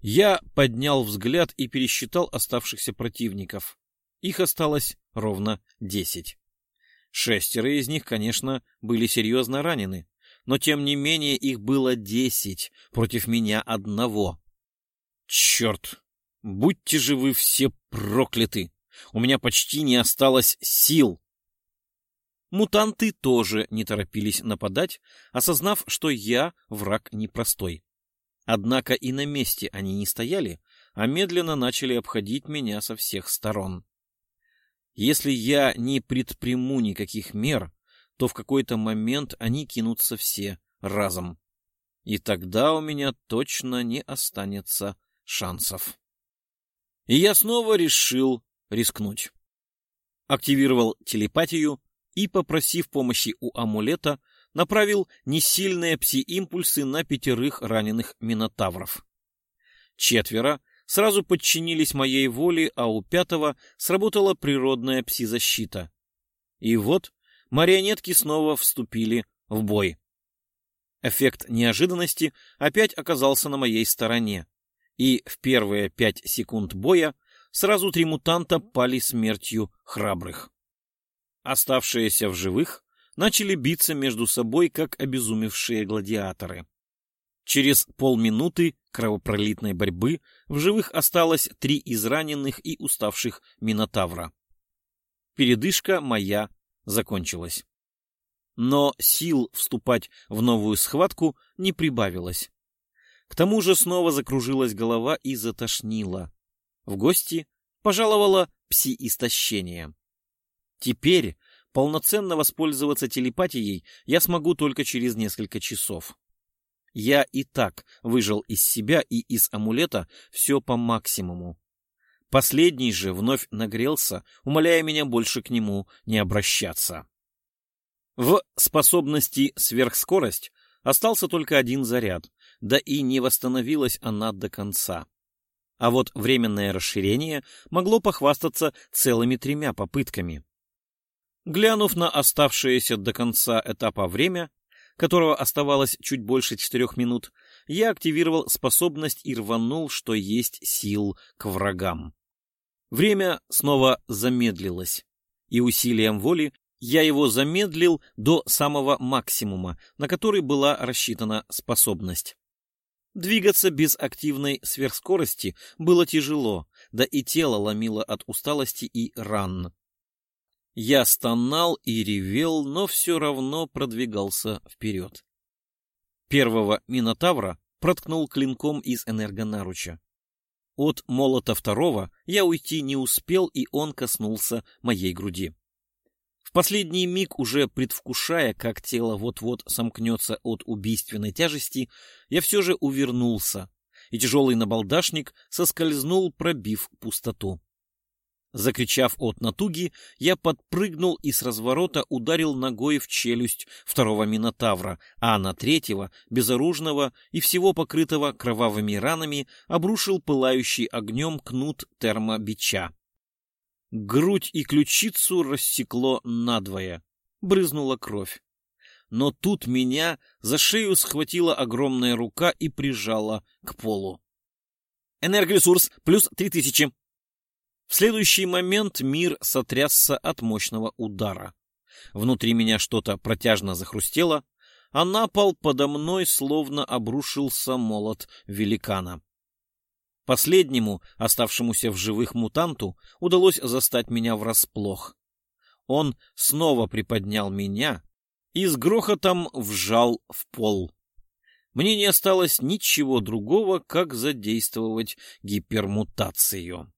Speaker 1: Я поднял взгляд и пересчитал оставшихся противников. Их осталось ровно десять. Шестеро из них, конечно, были серьезно ранены, но тем не менее их было десять против меня одного. Черт! Будьте же вы все прокляты! У меня почти не осталось сил. Мутанты тоже не торопились нападать, осознав, что я враг непростой. Однако и на месте они не стояли, а медленно начали обходить меня со всех сторон. Если я не предприму никаких мер, то в какой-то момент они кинутся все разом. И тогда у меня точно не останется шансов. И я снова решил рискнуть. Активировал телепатию и, попросив помощи у амулета, направил несильные пси-импульсы на пятерых раненых минотавров. Четверо сразу подчинились моей воле, а у пятого сработала природная пси-защита. И вот марионетки снова вступили в бой. Эффект неожиданности опять оказался на моей стороне, и в первые пять секунд боя сразу три мутанта пали смертью храбрых. Оставшиеся в живых начали биться между собой, как обезумевшие гладиаторы. Через полминуты кровопролитной борьбы в живых осталось три израненных и уставших Минотавра. Передышка моя закончилась. Но сил вступать в новую схватку не прибавилось. К тому же снова закружилась голова и затошнила. В гости пожаловала пси-истощение. Теперь полноценно воспользоваться телепатией я смогу только через несколько часов. Я и так выжил из себя и из амулета все по максимуму. Последний же вновь нагрелся, умоляя меня больше к нему не обращаться. В способности сверхскорость остался только один заряд, да и не восстановилась она до конца. А вот временное расширение могло похвастаться целыми тремя попытками. Глянув на оставшееся до конца этапа время, которого оставалось чуть больше четырех минут, я активировал способность и рванул, что есть сил, к врагам. Время снова замедлилось, и усилием воли я его замедлил до самого максимума, на который была рассчитана способность. Двигаться без активной сверхскорости было тяжело, да и тело ломило от усталости и ран. Я стонал и ревел, но все равно продвигался вперед. Первого Минотавра проткнул клинком из энергонаруча. От молота второго я уйти не успел, и он коснулся моей груди. В последний миг, уже предвкушая, как тело вот-вот сомкнется от убийственной тяжести, я все же увернулся и тяжелый набалдашник соскользнул, пробив пустоту. Закричав от натуги, я подпрыгнул и с разворота ударил ногой в челюсть второго Минотавра, а на третьего, безоружного и всего покрытого кровавыми ранами, обрушил пылающий огнем кнут термобича. Грудь и ключицу рассекло надвое, брызнула кровь. Но тут меня за шею схватила огромная рука и прижала к полу. «Энергоресурс плюс три тысячи!» В следующий момент мир сотрясся от мощного удара. Внутри меня что-то протяжно захрустело, а на пол подо мной словно обрушился молот великана. Последнему, оставшемуся в живых мутанту, удалось застать меня врасплох. Он снова приподнял меня и с грохотом вжал в пол. Мне не осталось ничего другого, как задействовать гипермутацию.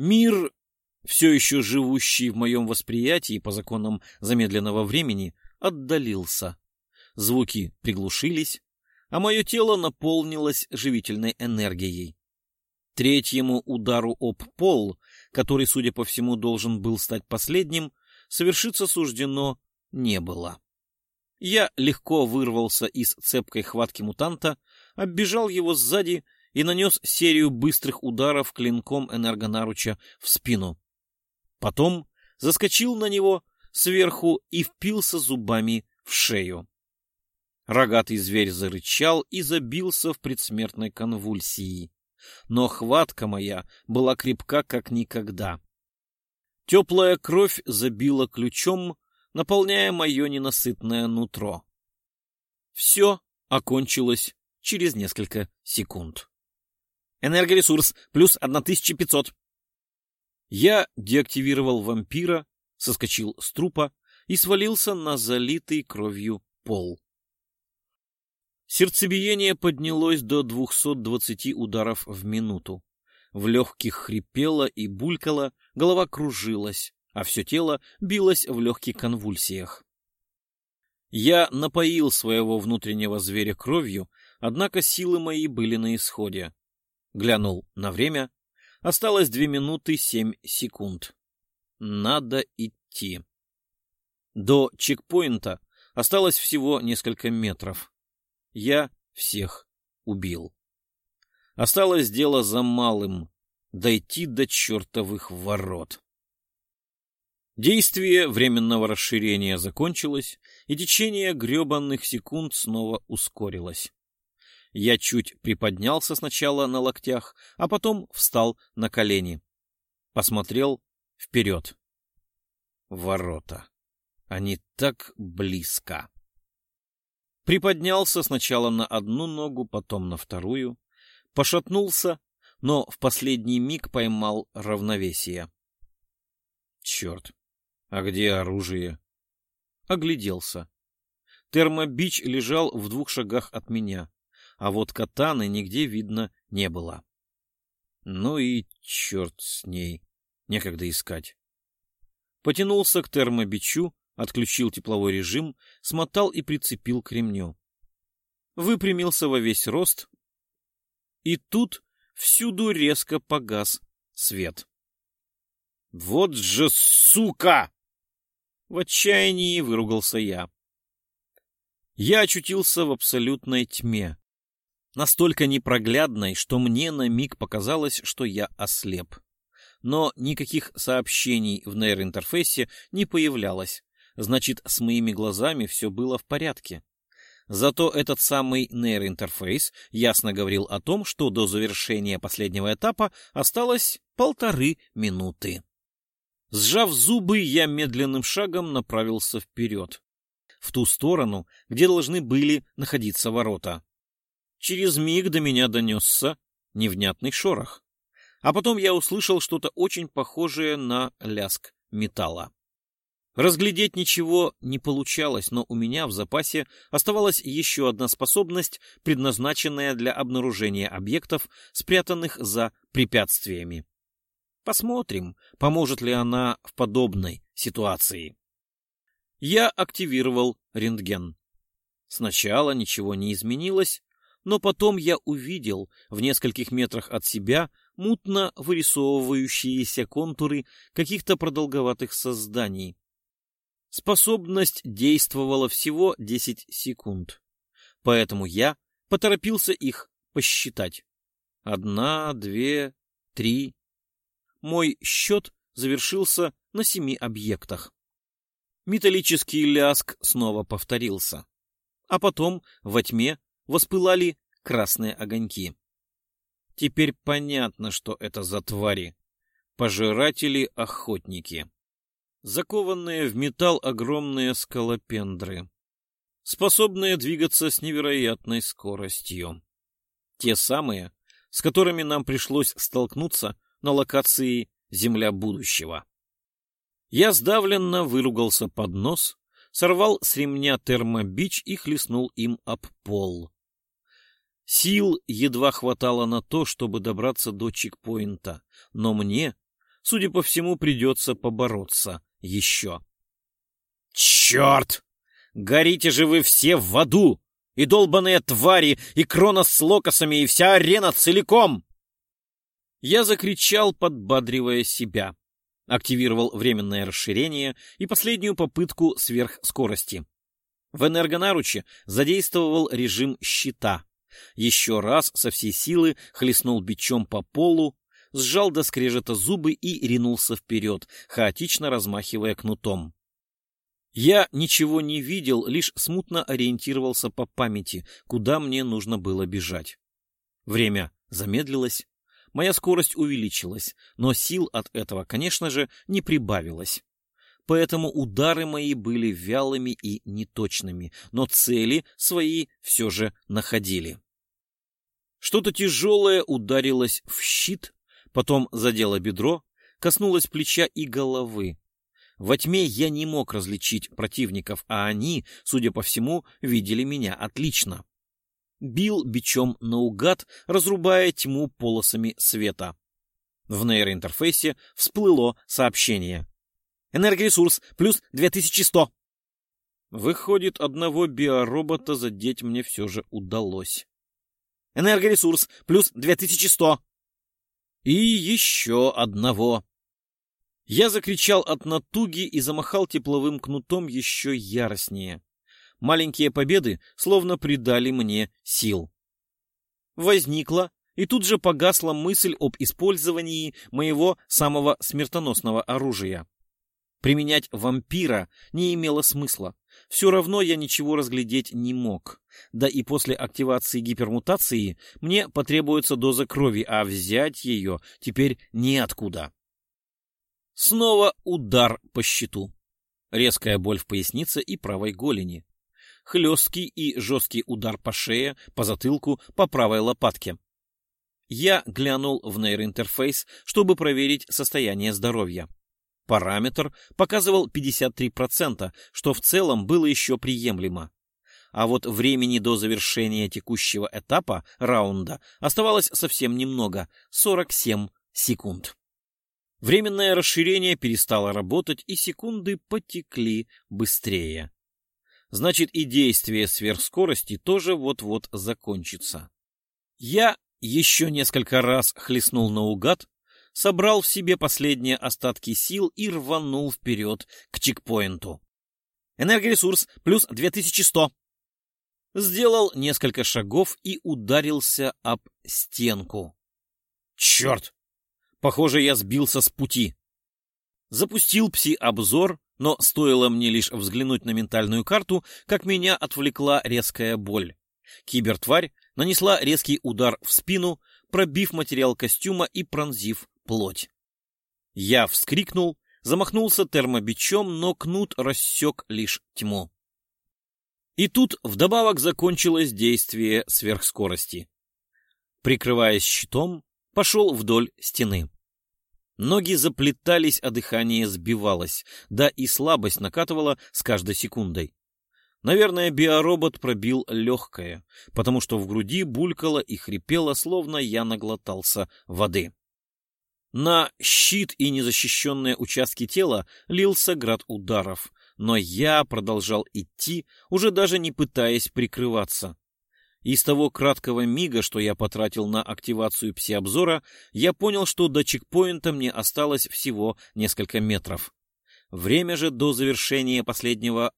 Speaker 1: Мир, все еще живущий в моем восприятии по законам замедленного времени, отдалился. Звуки приглушились, а мое тело наполнилось живительной энергией. Третьему удару об пол, который, судя по всему, должен был стать последним, совершиться суждено не было. Я легко вырвался из цепкой хватки мутанта, оббежал его сзади и нанес серию быстрых ударов клинком энергонаруча в спину. Потом заскочил на него сверху и впился зубами в шею. Рогатый зверь зарычал и забился в предсмертной конвульсии. Но хватка моя была крепка, как никогда. Теплая кровь забила ключом, наполняя мое ненасытное нутро. Все окончилось через несколько секунд. Энергоресурс плюс 1500. Я деактивировал вампира, соскочил с трупа и свалился на залитый кровью пол. Сердцебиение поднялось до 220 ударов в минуту. В легких хрипело и булькало, голова кружилась, а все тело билось в легких конвульсиях. Я напоил своего внутреннего зверя кровью, однако силы мои были на исходе. Глянул на время. Осталось две минуты семь секунд. Надо идти. До чекпоинта осталось всего несколько метров. Я всех убил. Осталось дело за малым — дойти до чертовых ворот. Действие временного расширения закончилось, и течение гребанных секунд снова ускорилось. Я чуть приподнялся сначала на локтях, а потом встал на колени. Посмотрел вперед. Ворота. Они так близко. Приподнялся сначала на одну ногу, потом на вторую. Пошатнулся, но в последний миг поймал равновесие. Черт, а где оружие? Огляделся. Термобич лежал в двух шагах от меня а вот катаны нигде видно не было. Ну и черт с ней, некогда искать. Потянулся к термобичу, отключил тепловой режим, смотал и прицепил к ремню. Выпрямился во весь рост, и тут всюду резко погас свет. «Вот же сука!» В отчаянии выругался я. Я очутился в абсолютной тьме настолько непроглядной, что мне на миг показалось, что я ослеп. Но никаких сообщений в нейроинтерфейсе не появлялось. Значит, с моими глазами все было в порядке. Зато этот самый нейроинтерфейс ясно говорил о том, что до завершения последнего этапа осталось полторы минуты. Сжав зубы, я медленным шагом направился вперед. В ту сторону, где должны были находиться ворота. Через миг до меня донесся невнятный шорох. А потом я услышал что-то очень похожее на ляск металла. Разглядеть ничего не получалось, но у меня в запасе оставалась еще одна способность, предназначенная для обнаружения объектов, спрятанных за препятствиями. Посмотрим, поможет ли она в подобной ситуации. Я активировал рентген. Сначала ничего не изменилось, но потом я увидел в нескольких метрах от себя мутно вырисовывающиеся контуры каких-то продолговатых созданий. Способность действовала всего 10 секунд, поэтому я поторопился их посчитать. Одна, две, три. Мой счет завершился на семи объектах. Металлический ляск снова повторился. А потом во тьме воспылали красные огоньки. Теперь понятно, что это за твари. Пожиратели-охотники. Закованные в металл огромные скалопендры. Способные двигаться с невероятной скоростью. Те самые, с которыми нам пришлось столкнуться на локации «Земля будущего». Я сдавленно выругался под нос, сорвал с ремня термобич и хлестнул им об пол. Сил едва хватало на то, чтобы добраться до чекпоинта, но мне, судя по всему, придется побороться еще. «Черт! Горите же вы все в аду! И долбаные твари, и Кронос с Локосами, и вся арена целиком!» Я закричал, подбадривая себя. Активировал временное расширение и последнюю попытку сверхскорости. В энергонаруче задействовал режим щита — еще раз со всей силы хлестнул бичом по полу, сжал до скрежета зубы и ринулся вперед, хаотично размахивая кнутом. Я ничего не видел, лишь смутно ориентировался по памяти, куда мне нужно было бежать. Время замедлилось, моя скорость увеличилась, но сил от этого, конечно же, не прибавилось. Поэтому удары мои были вялыми и неточными, но цели свои все же находили. Что-то тяжелое ударилось в щит, потом задело бедро, коснулось плеча и головы. Во тьме я не мог различить противников, а они, судя по всему, видели меня отлично. Бил бичом наугад, разрубая тьму полосами света. В нейроинтерфейсе всплыло сообщение. Энергоресурс плюс 2100. Выходит, одного биоробота задеть мне все же удалось. Энергоресурс плюс 2100. И еще одного. Я закричал от натуги и замахал тепловым кнутом еще яростнее. Маленькие победы словно придали мне сил. Возникла и тут же погасла мысль об использовании моего самого смертоносного оружия. Применять вампира не имело смысла. Все равно я ничего разглядеть не мог. Да и после активации гипермутации мне потребуется доза крови, а взять ее теперь неоткуда. Снова удар по щиту. Резкая боль в пояснице и правой голени. Хлесткий и жесткий удар по шее, по затылку, по правой лопатке. Я глянул в нейроинтерфейс, чтобы проверить состояние здоровья. Параметр показывал 53%, что в целом было еще приемлемо. А вот времени до завершения текущего этапа раунда оставалось совсем немного — 47 секунд. Временное расширение перестало работать, и секунды потекли быстрее. Значит, и действие сверхскорости тоже вот-вот закончится. Я еще несколько раз хлестнул наугад, собрал в себе последние остатки сил и рванул вперед к чекпоинту. Энергоресурс плюс 2100. Сделал несколько шагов и ударился об стенку. Черт! Похоже, я сбился с пути. Запустил пси-обзор, но стоило мне лишь взглянуть на ментальную карту, как меня отвлекла резкая боль. Кибертварь нанесла резкий удар в спину, пробив материал костюма и пронзив плоть. Я вскрикнул, замахнулся термобичом, но кнут рассек лишь тьму. И тут вдобавок закончилось действие сверхскорости. Прикрываясь щитом, пошел вдоль стены. Ноги заплетались, а дыхание сбивалось, да и слабость накатывала с каждой секундой. Наверное, биоробот пробил легкое, потому что в груди булькало и хрипело, словно я наглотался воды. На щит и незащищенные участки тела лился град ударов, но я продолжал идти, уже даже не пытаясь прикрываться. Из того краткого мига, что я потратил на активацию псиобзора, я понял, что до чекпоинта мне осталось всего несколько метров. Время же до завершения последнего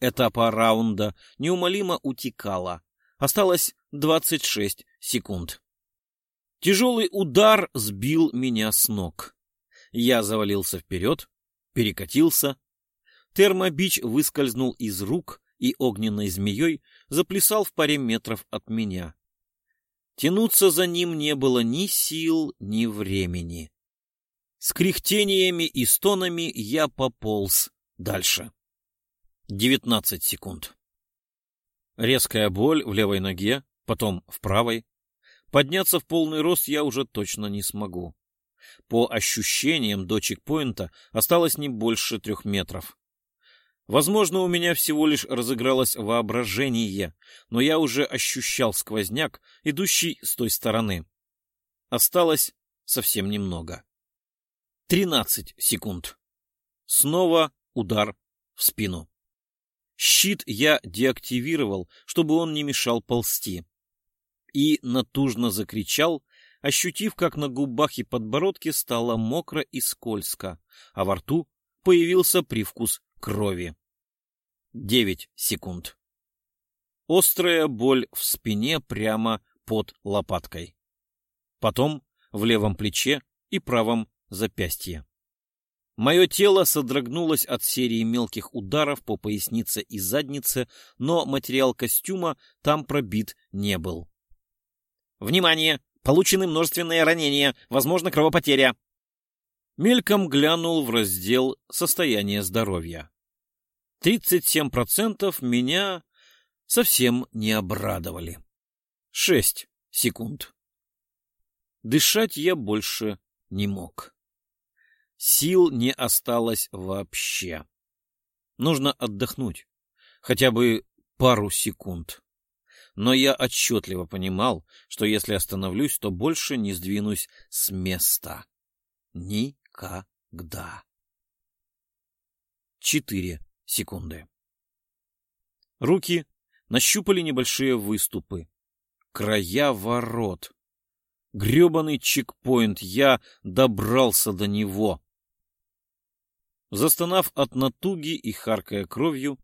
Speaker 1: этапа раунда неумолимо утекало. Осталось 26 секунд. Тяжелый удар сбил меня с ног. Я завалился вперед, перекатился. Термобич выскользнул из рук и огненной змеей заплясал в паре метров от меня. Тянуться за ним не было ни сил, ни времени. С кряхтениями и стонами я пополз дальше. Девятнадцать секунд. Резкая боль в левой ноге, потом в правой. Подняться в полный рост я уже точно не смогу. По ощущениям до чекпоинта осталось не больше трех метров. Возможно, у меня всего лишь разыгралось воображение, но я уже ощущал сквозняк, идущий с той стороны. Осталось совсем немного. Тринадцать секунд. Снова удар в спину. Щит я деактивировал, чтобы он не мешал ползти. И натужно закричал, ощутив, как на губах и подбородке стало мокро и скользко, а во рту появился привкус крови. Девять секунд. Острая боль в спине прямо под лопаткой. Потом в левом плече и правом запястье. Мое тело содрогнулось от серии мелких ударов по пояснице и заднице, но материал костюма там пробит не был. «Внимание! Получены множественные ранения, возможно, кровопотеря!» Мельком глянул в раздел «Состояние здоровья». 37% меня совсем не обрадовали. Шесть секунд. Дышать я больше не мог. Сил не осталось вообще. Нужно отдохнуть. Хотя бы пару секунд. Но я отчетливо понимал, что если остановлюсь, то больше не сдвинусь с места. Никогда. Четыре секунды. Руки нащупали небольшие выступы. Края ворот. Гребаный чекпоинт. Я добрался до него. Застонав от натуги и харкая кровью,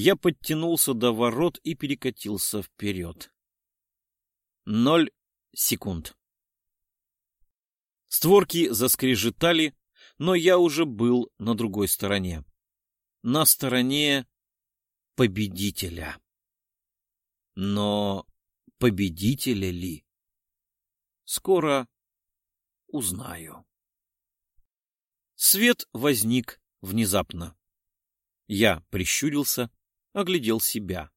Speaker 1: я подтянулся до ворот и перекатился вперед. Ноль секунд. Створки заскрежетали, но я уже был на другой стороне на стороне победителя. Но победителя ли? Скоро узнаю. Свет возник внезапно. Я прищурился, оглядел себя.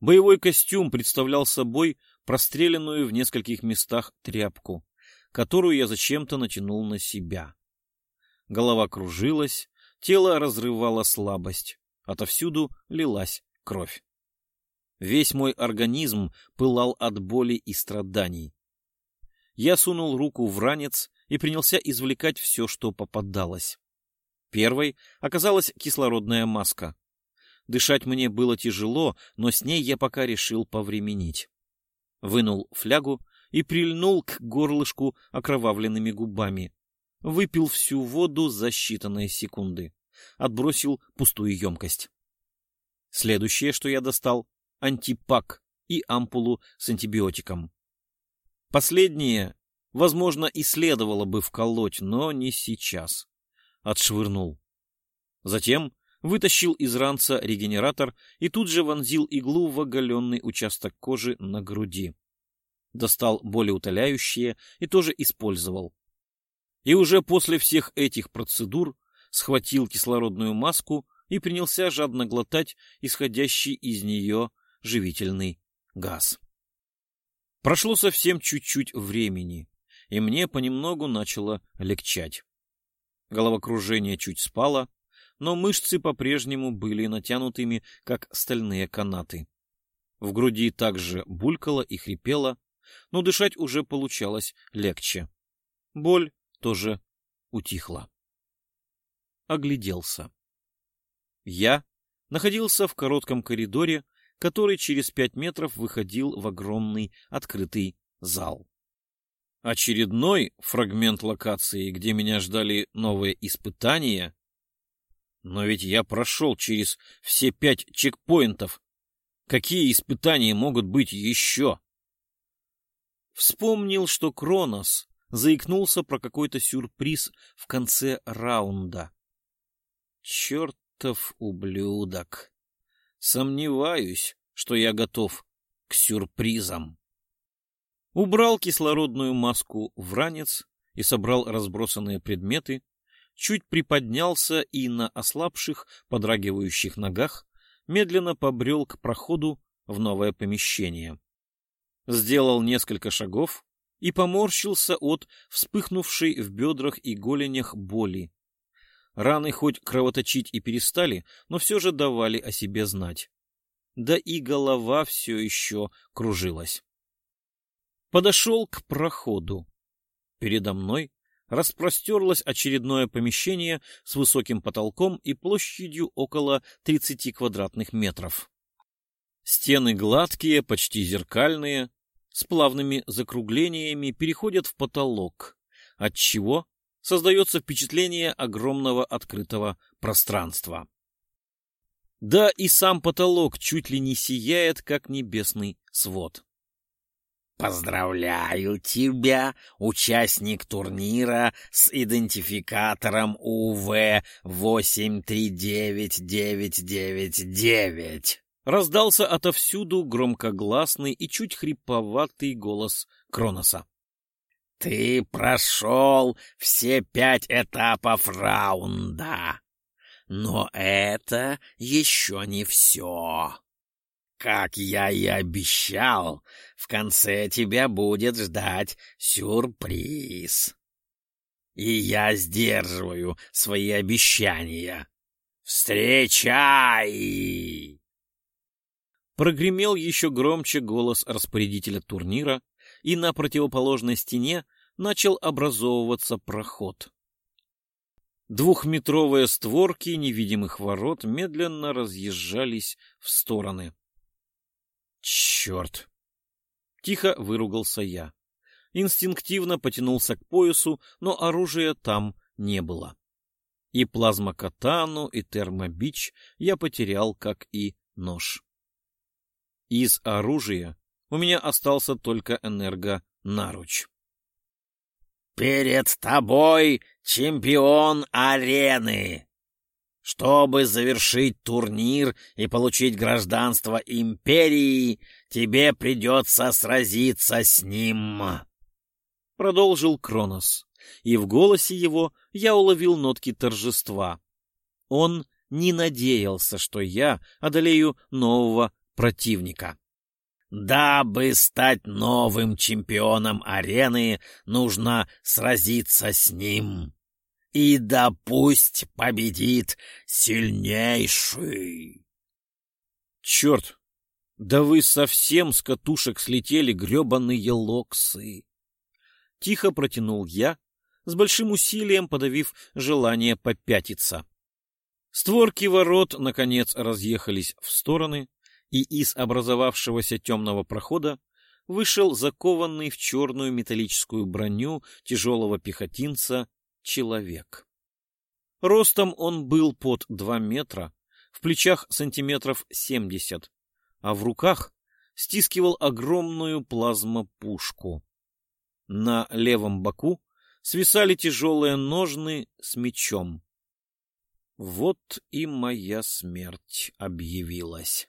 Speaker 1: Боевой костюм представлял собой простреленную в нескольких местах тряпку, которую я зачем-то натянул на себя. Голова кружилась, Тело разрывало слабость. Отовсюду лилась кровь. Весь мой организм пылал от боли и страданий. Я сунул руку в ранец и принялся извлекать все, что попадалось. Первой оказалась кислородная маска. Дышать мне было тяжело, но с ней я пока решил повременить. Вынул флягу и прильнул к горлышку окровавленными губами выпил всю воду за считанные секунды. Отбросил пустую емкость. Следующее, что я достал — антипак и ампулу с антибиотиком. Последнее, возможно, и следовало бы вколоть, но не сейчас. Отшвырнул. Затем вытащил из ранца регенератор и тут же вонзил иглу в оголенный участок кожи на груди. Достал болеутоляющее и тоже использовал. И уже после всех этих процедур схватил кислородную маску и принялся жадно глотать исходящий из нее живительный газ. Прошло совсем чуть-чуть времени, и мне понемногу начало легчать. Головокружение чуть спало, но мышцы по-прежнему были натянутыми, как стальные канаты. В груди также булькало и хрипело, но дышать уже получалось легче. Боль тоже утихла. Огляделся. Я находился в коротком коридоре, который через пять метров выходил в огромный открытый зал. Очередной фрагмент локации, где меня ждали новые испытания. Но ведь я прошел через все пять чекпоинтов. Какие испытания могут быть еще? Вспомнил, что Кронос заикнулся про какой-то сюрприз в конце раунда. Чертов ублюдок! Сомневаюсь, что я готов к сюрпризам. Убрал кислородную маску в ранец и собрал разбросанные предметы, чуть приподнялся и на ослабших, подрагивающих ногах медленно побрел к проходу в новое помещение. Сделал несколько шагов и поморщился от вспыхнувшей в бедрах и голенях боли. Раны хоть кровоточить и перестали, но все же давали о себе знать. Да и голова все еще кружилась. Подошел к проходу. Передо мной распростерлось очередное помещение с высоким потолком и площадью около 30 квадратных метров. Стены гладкие, почти зеркальные, с плавными закруглениями переходят в потолок, отчего создается впечатление огромного открытого пространства. Да и сам потолок чуть ли не сияет, как небесный свод.
Speaker 2: Поздравляю тебя, участник турнира с идентификатором УВ-839999.
Speaker 1: Раздался отовсюду громкогласный и чуть хриповатый голос Кроноса.
Speaker 2: Ты прошел все пять этапов раунда. Но это еще не все. Как я и обещал, в конце тебя будет ждать сюрприз. И я сдерживаю свои обещания. Встречай!
Speaker 1: Прогремел еще громче голос распорядителя турнира, и на противоположной стене начал образовываться проход. Двухметровые створки невидимых ворот медленно разъезжались в стороны. Черт! Тихо выругался я. Инстинктивно потянулся к поясу, но оружия там не было. И плазмокатану, и термобич я потерял, как и нож. Из оружия у меня остался только энергонаруч.
Speaker 2: «Перед тобой чемпион арены!» Чтобы завершить турнир и получить гражданство империи, тебе придется сразиться с ним.
Speaker 1: Продолжил Кронос, и в голосе его я уловил нотки торжества. Он не надеялся, что я одолею нового противника.
Speaker 2: Дабы стать новым чемпионом арены, нужно сразиться с ним. И да пусть победит сильнейший.
Speaker 1: Черт! Да вы совсем с катушек слетели, гребаные локсы! Тихо протянул я, с большим усилием подавив желание попятиться. Створки ворот, наконец, разъехались в стороны, и из образовавшегося темного прохода вышел закованный в черную металлическую броню тяжелого пехотинца человек. Ростом он был под два метра, в плечах сантиметров семьдесят, а в руках стискивал огромную плазмопушку. На левом боку свисали тяжелые ножны с мечом. Вот и моя смерть объявилась.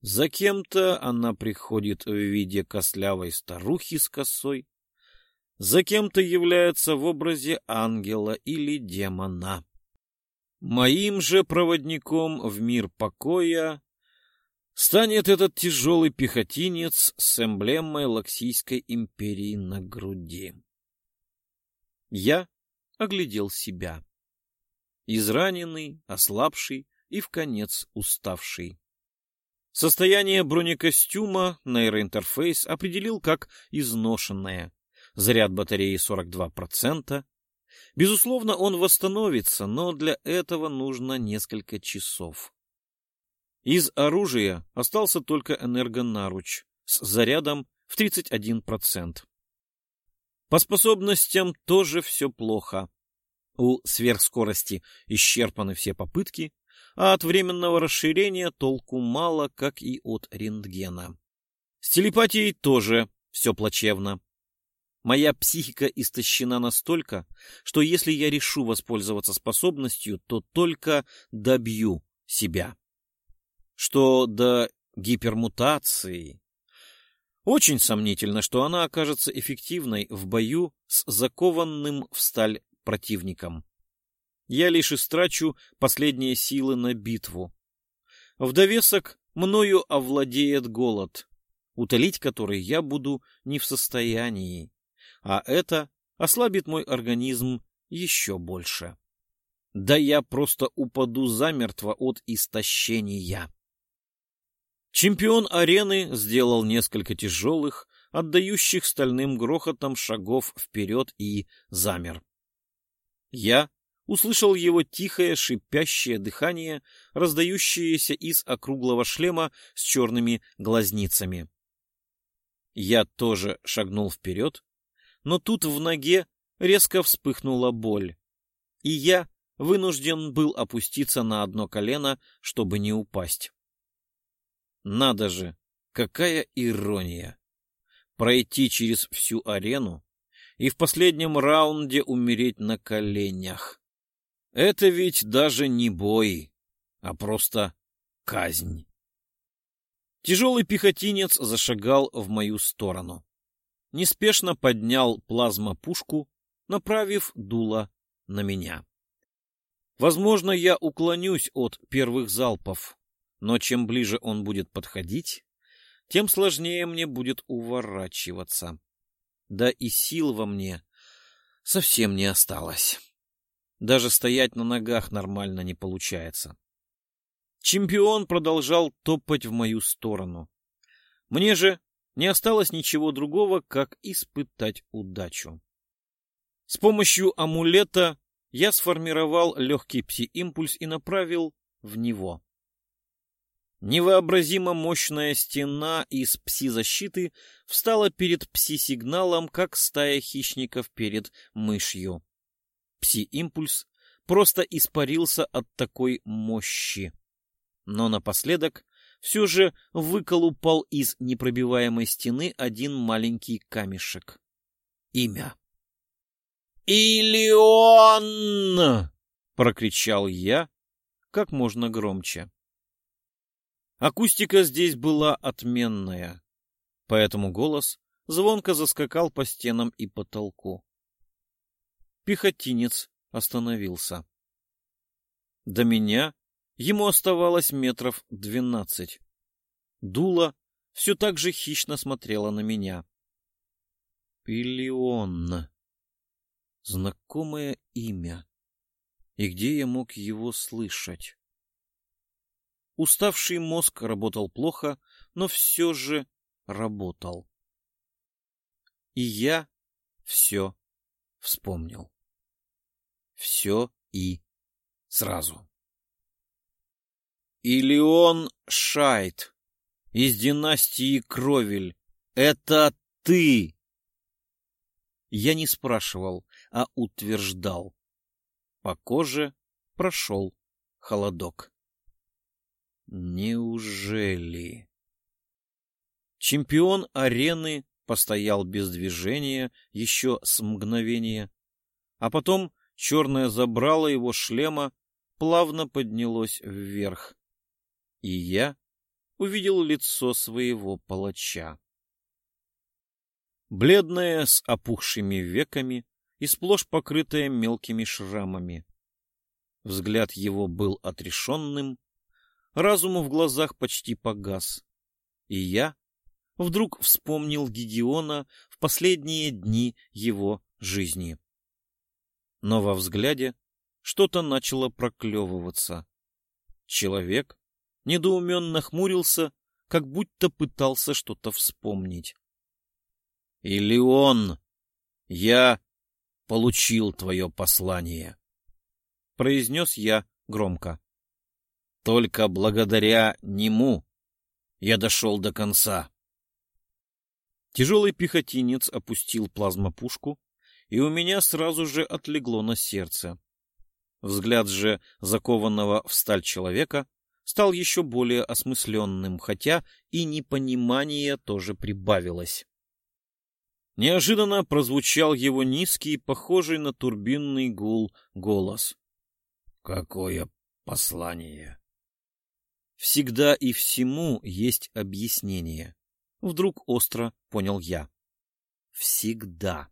Speaker 1: За кем-то она приходит в виде костлявой старухи с косой, за кем-то является в образе ангела или демона. Моим же проводником в мир покоя станет этот тяжелый пехотинец с эмблемой Лаксийской империи на груди. Я оглядел себя. Израненный, ослабший и, в конец, уставший. Состояние бронекостюма нейроинтерфейс определил как изношенное, заряд батареи 42%. Безусловно, он восстановится, но для этого нужно несколько часов. Из оружия остался только энергонаруч с зарядом в 31%. По способностям тоже все плохо. У сверхскорости исчерпаны все попытки, а от временного расширения толку мало, как и от рентгена. С телепатией тоже все плачевно. Моя психика истощена настолько, что если я решу воспользоваться способностью, то только добью себя. Что до гипермутации... Очень сомнительно, что она окажется эффективной в бою с закованным в сталь противником. Я лишь истрачу последние силы на битву. В довесок мною овладеет голод, утолить который я буду не в состоянии, а это ослабит мой организм еще больше. Да я просто упаду замертво от истощения. Чемпион арены сделал несколько тяжелых, отдающих стальным грохотом шагов вперед и замер. Я услышал его тихое шипящее дыхание, раздающееся из округлого шлема с черными глазницами. Я тоже шагнул вперед, но тут в ноге резко вспыхнула боль, и я вынужден был опуститься на одно колено, чтобы не упасть. Надо же, какая ирония! Пройти через всю арену и в последнем раунде умереть на коленях. Это ведь даже не бой, а просто казнь. Тяжелый пехотинец зашагал в мою сторону. Неспешно поднял плазмопушку, направив дуло на меня. Возможно, я уклонюсь от первых залпов, но чем ближе он будет подходить, тем сложнее мне будет уворачиваться. Да и сил во мне совсем не осталось. Даже стоять на ногах нормально не получается. Чемпион продолжал топать в мою сторону. Мне же не осталось ничего другого, как испытать удачу. С помощью амулета я сформировал легкий пси-импульс и направил в него. Невообразимо мощная стена из пси-защиты встала перед пси-сигналом, как стая хищников перед мышью. Пси-импульс просто испарился от такой мощи. Но напоследок все же выколупал из непробиваемой стены один маленький камешек. Имя. «Илион!» — прокричал я как можно громче. Акустика здесь была отменная, поэтому голос звонко заскакал по стенам и потолку. Пехотинец остановился. До меня ему оставалось метров двенадцать. Дуло все так же хищно смотрела на меня. Пилион. Знакомое имя. И где я мог его слышать? Уставший мозг работал плохо, но все же работал. И я все вспомнил. Все и сразу. Илион Шайт из династии Кровель. Это ты! Я не спрашивал, а утверждал. По коже прошел холодок. Неужели? Чемпион арены постоял без движения еще с мгновения, а потом черное забрало его шлема плавно поднялось вверх, и я увидел лицо своего палача. Бледное, с опухшими веками и сплошь покрытое мелкими шрамами. Взгляд его был отрешенным Разум в глазах почти погас. И я вдруг вспомнил Гедеона в последние дни его жизни. Но во взгляде что-то начало проклевываться. Человек недоуменно хмурился, как будто пытался что-то вспомнить. — Или он? Я получил твое послание, — произнес я громко. Только благодаря нему я дошел до конца. Тяжелый пехотинец опустил плазмопушку, и у меня сразу же отлегло на сердце. Взгляд же закованного в сталь человека стал еще более осмысленным, хотя и непонимание тоже прибавилось. Неожиданно прозвучал его низкий, похожий на турбинный гул, голос.
Speaker 2: «Какое послание?»
Speaker 1: «Всегда и всему есть объяснение», — вдруг остро понял я. «Всегда».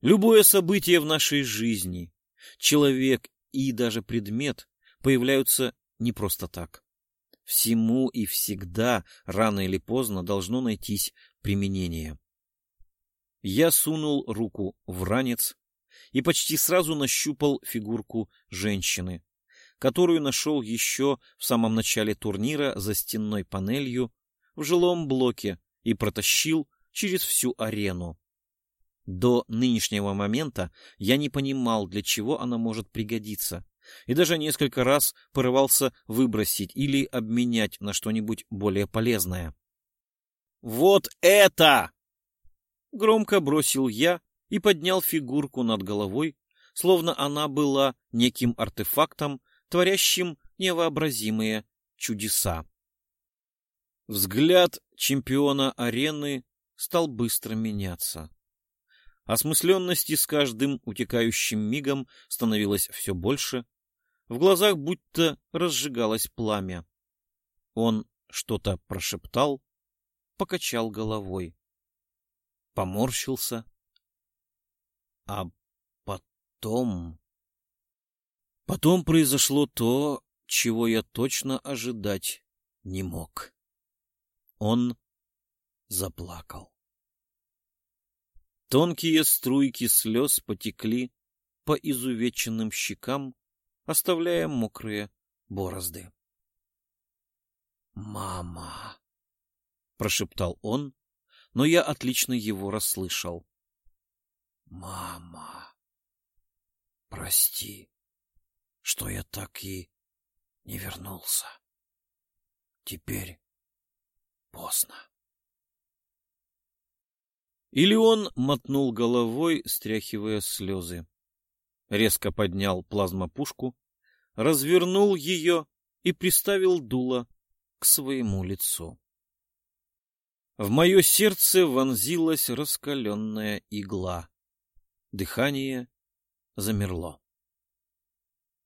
Speaker 1: Любое событие в нашей жизни, человек и даже предмет появляются не просто так. Всему и всегда, рано или поздно, должно найтись применение. Я сунул руку в ранец и почти сразу нащупал фигурку женщины, которую нашел еще в самом начале турнира за стенной панелью в жилом блоке и протащил через всю арену. До нынешнего момента я не понимал, для чего она может пригодиться, и даже несколько раз порывался выбросить или обменять на что-нибудь более полезное. «Вот это!» Громко бросил я и поднял фигурку над головой, словно она была неким артефактом, творящим невообразимые чудеса. Взгляд чемпиона арены стал быстро меняться. Осмысленности с каждым утекающим мигом становилось все больше. В глазах будто разжигалось пламя. Он что-то прошептал, покачал головой поморщился. А потом... Потом произошло то, чего я точно ожидать не мог. Он заплакал. Тонкие струйки слез потекли по изувеченным щекам, оставляя мокрые борозды. «Мама!» — прошептал он, но я отлично его расслышал. «Мама, прости, что я так и не вернулся. Теперь поздно». Или он мотнул головой, стряхивая слезы. Резко поднял плазмопушку, развернул ее и приставил дуло к своему лицу. В мое сердце вонзилась раскаленная игла. Дыхание замерло.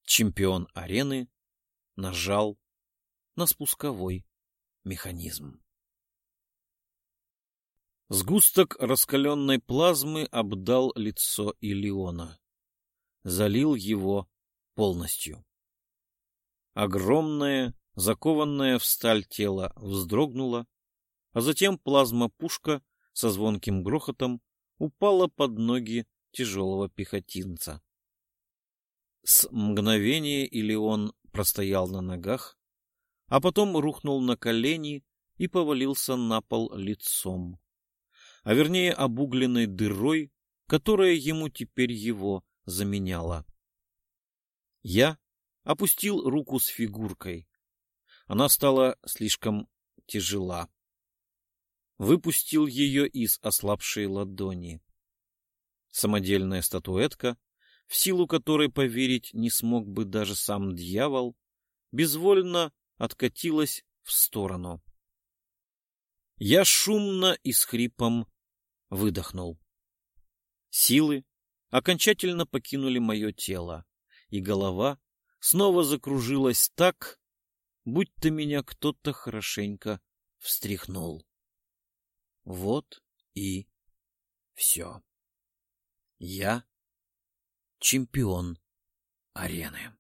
Speaker 1: Чемпион арены нажал на спусковой механизм. Сгусток раскаленной плазмы обдал лицо Илиона. Залил его полностью. Огромное, закованное в сталь тело вздрогнуло, а затем плазма-пушка со звонким грохотом упала под ноги тяжелого пехотинца. С мгновения или он простоял на ногах, а потом рухнул на колени и повалился на пол лицом, а вернее обугленной дырой, которая ему теперь его заменяла. Я опустил руку с фигуркой. Она стала слишком тяжела выпустил ее из ослабшей ладони. Самодельная статуэтка, в силу которой поверить не смог бы даже сам дьявол, безвольно откатилась в сторону. Я шумно и с хрипом выдохнул. Силы окончательно покинули мое тело, и голова снова закружилась так, будто меня кто-то хорошенько встряхнул. Вот и все. Я чемпион арены.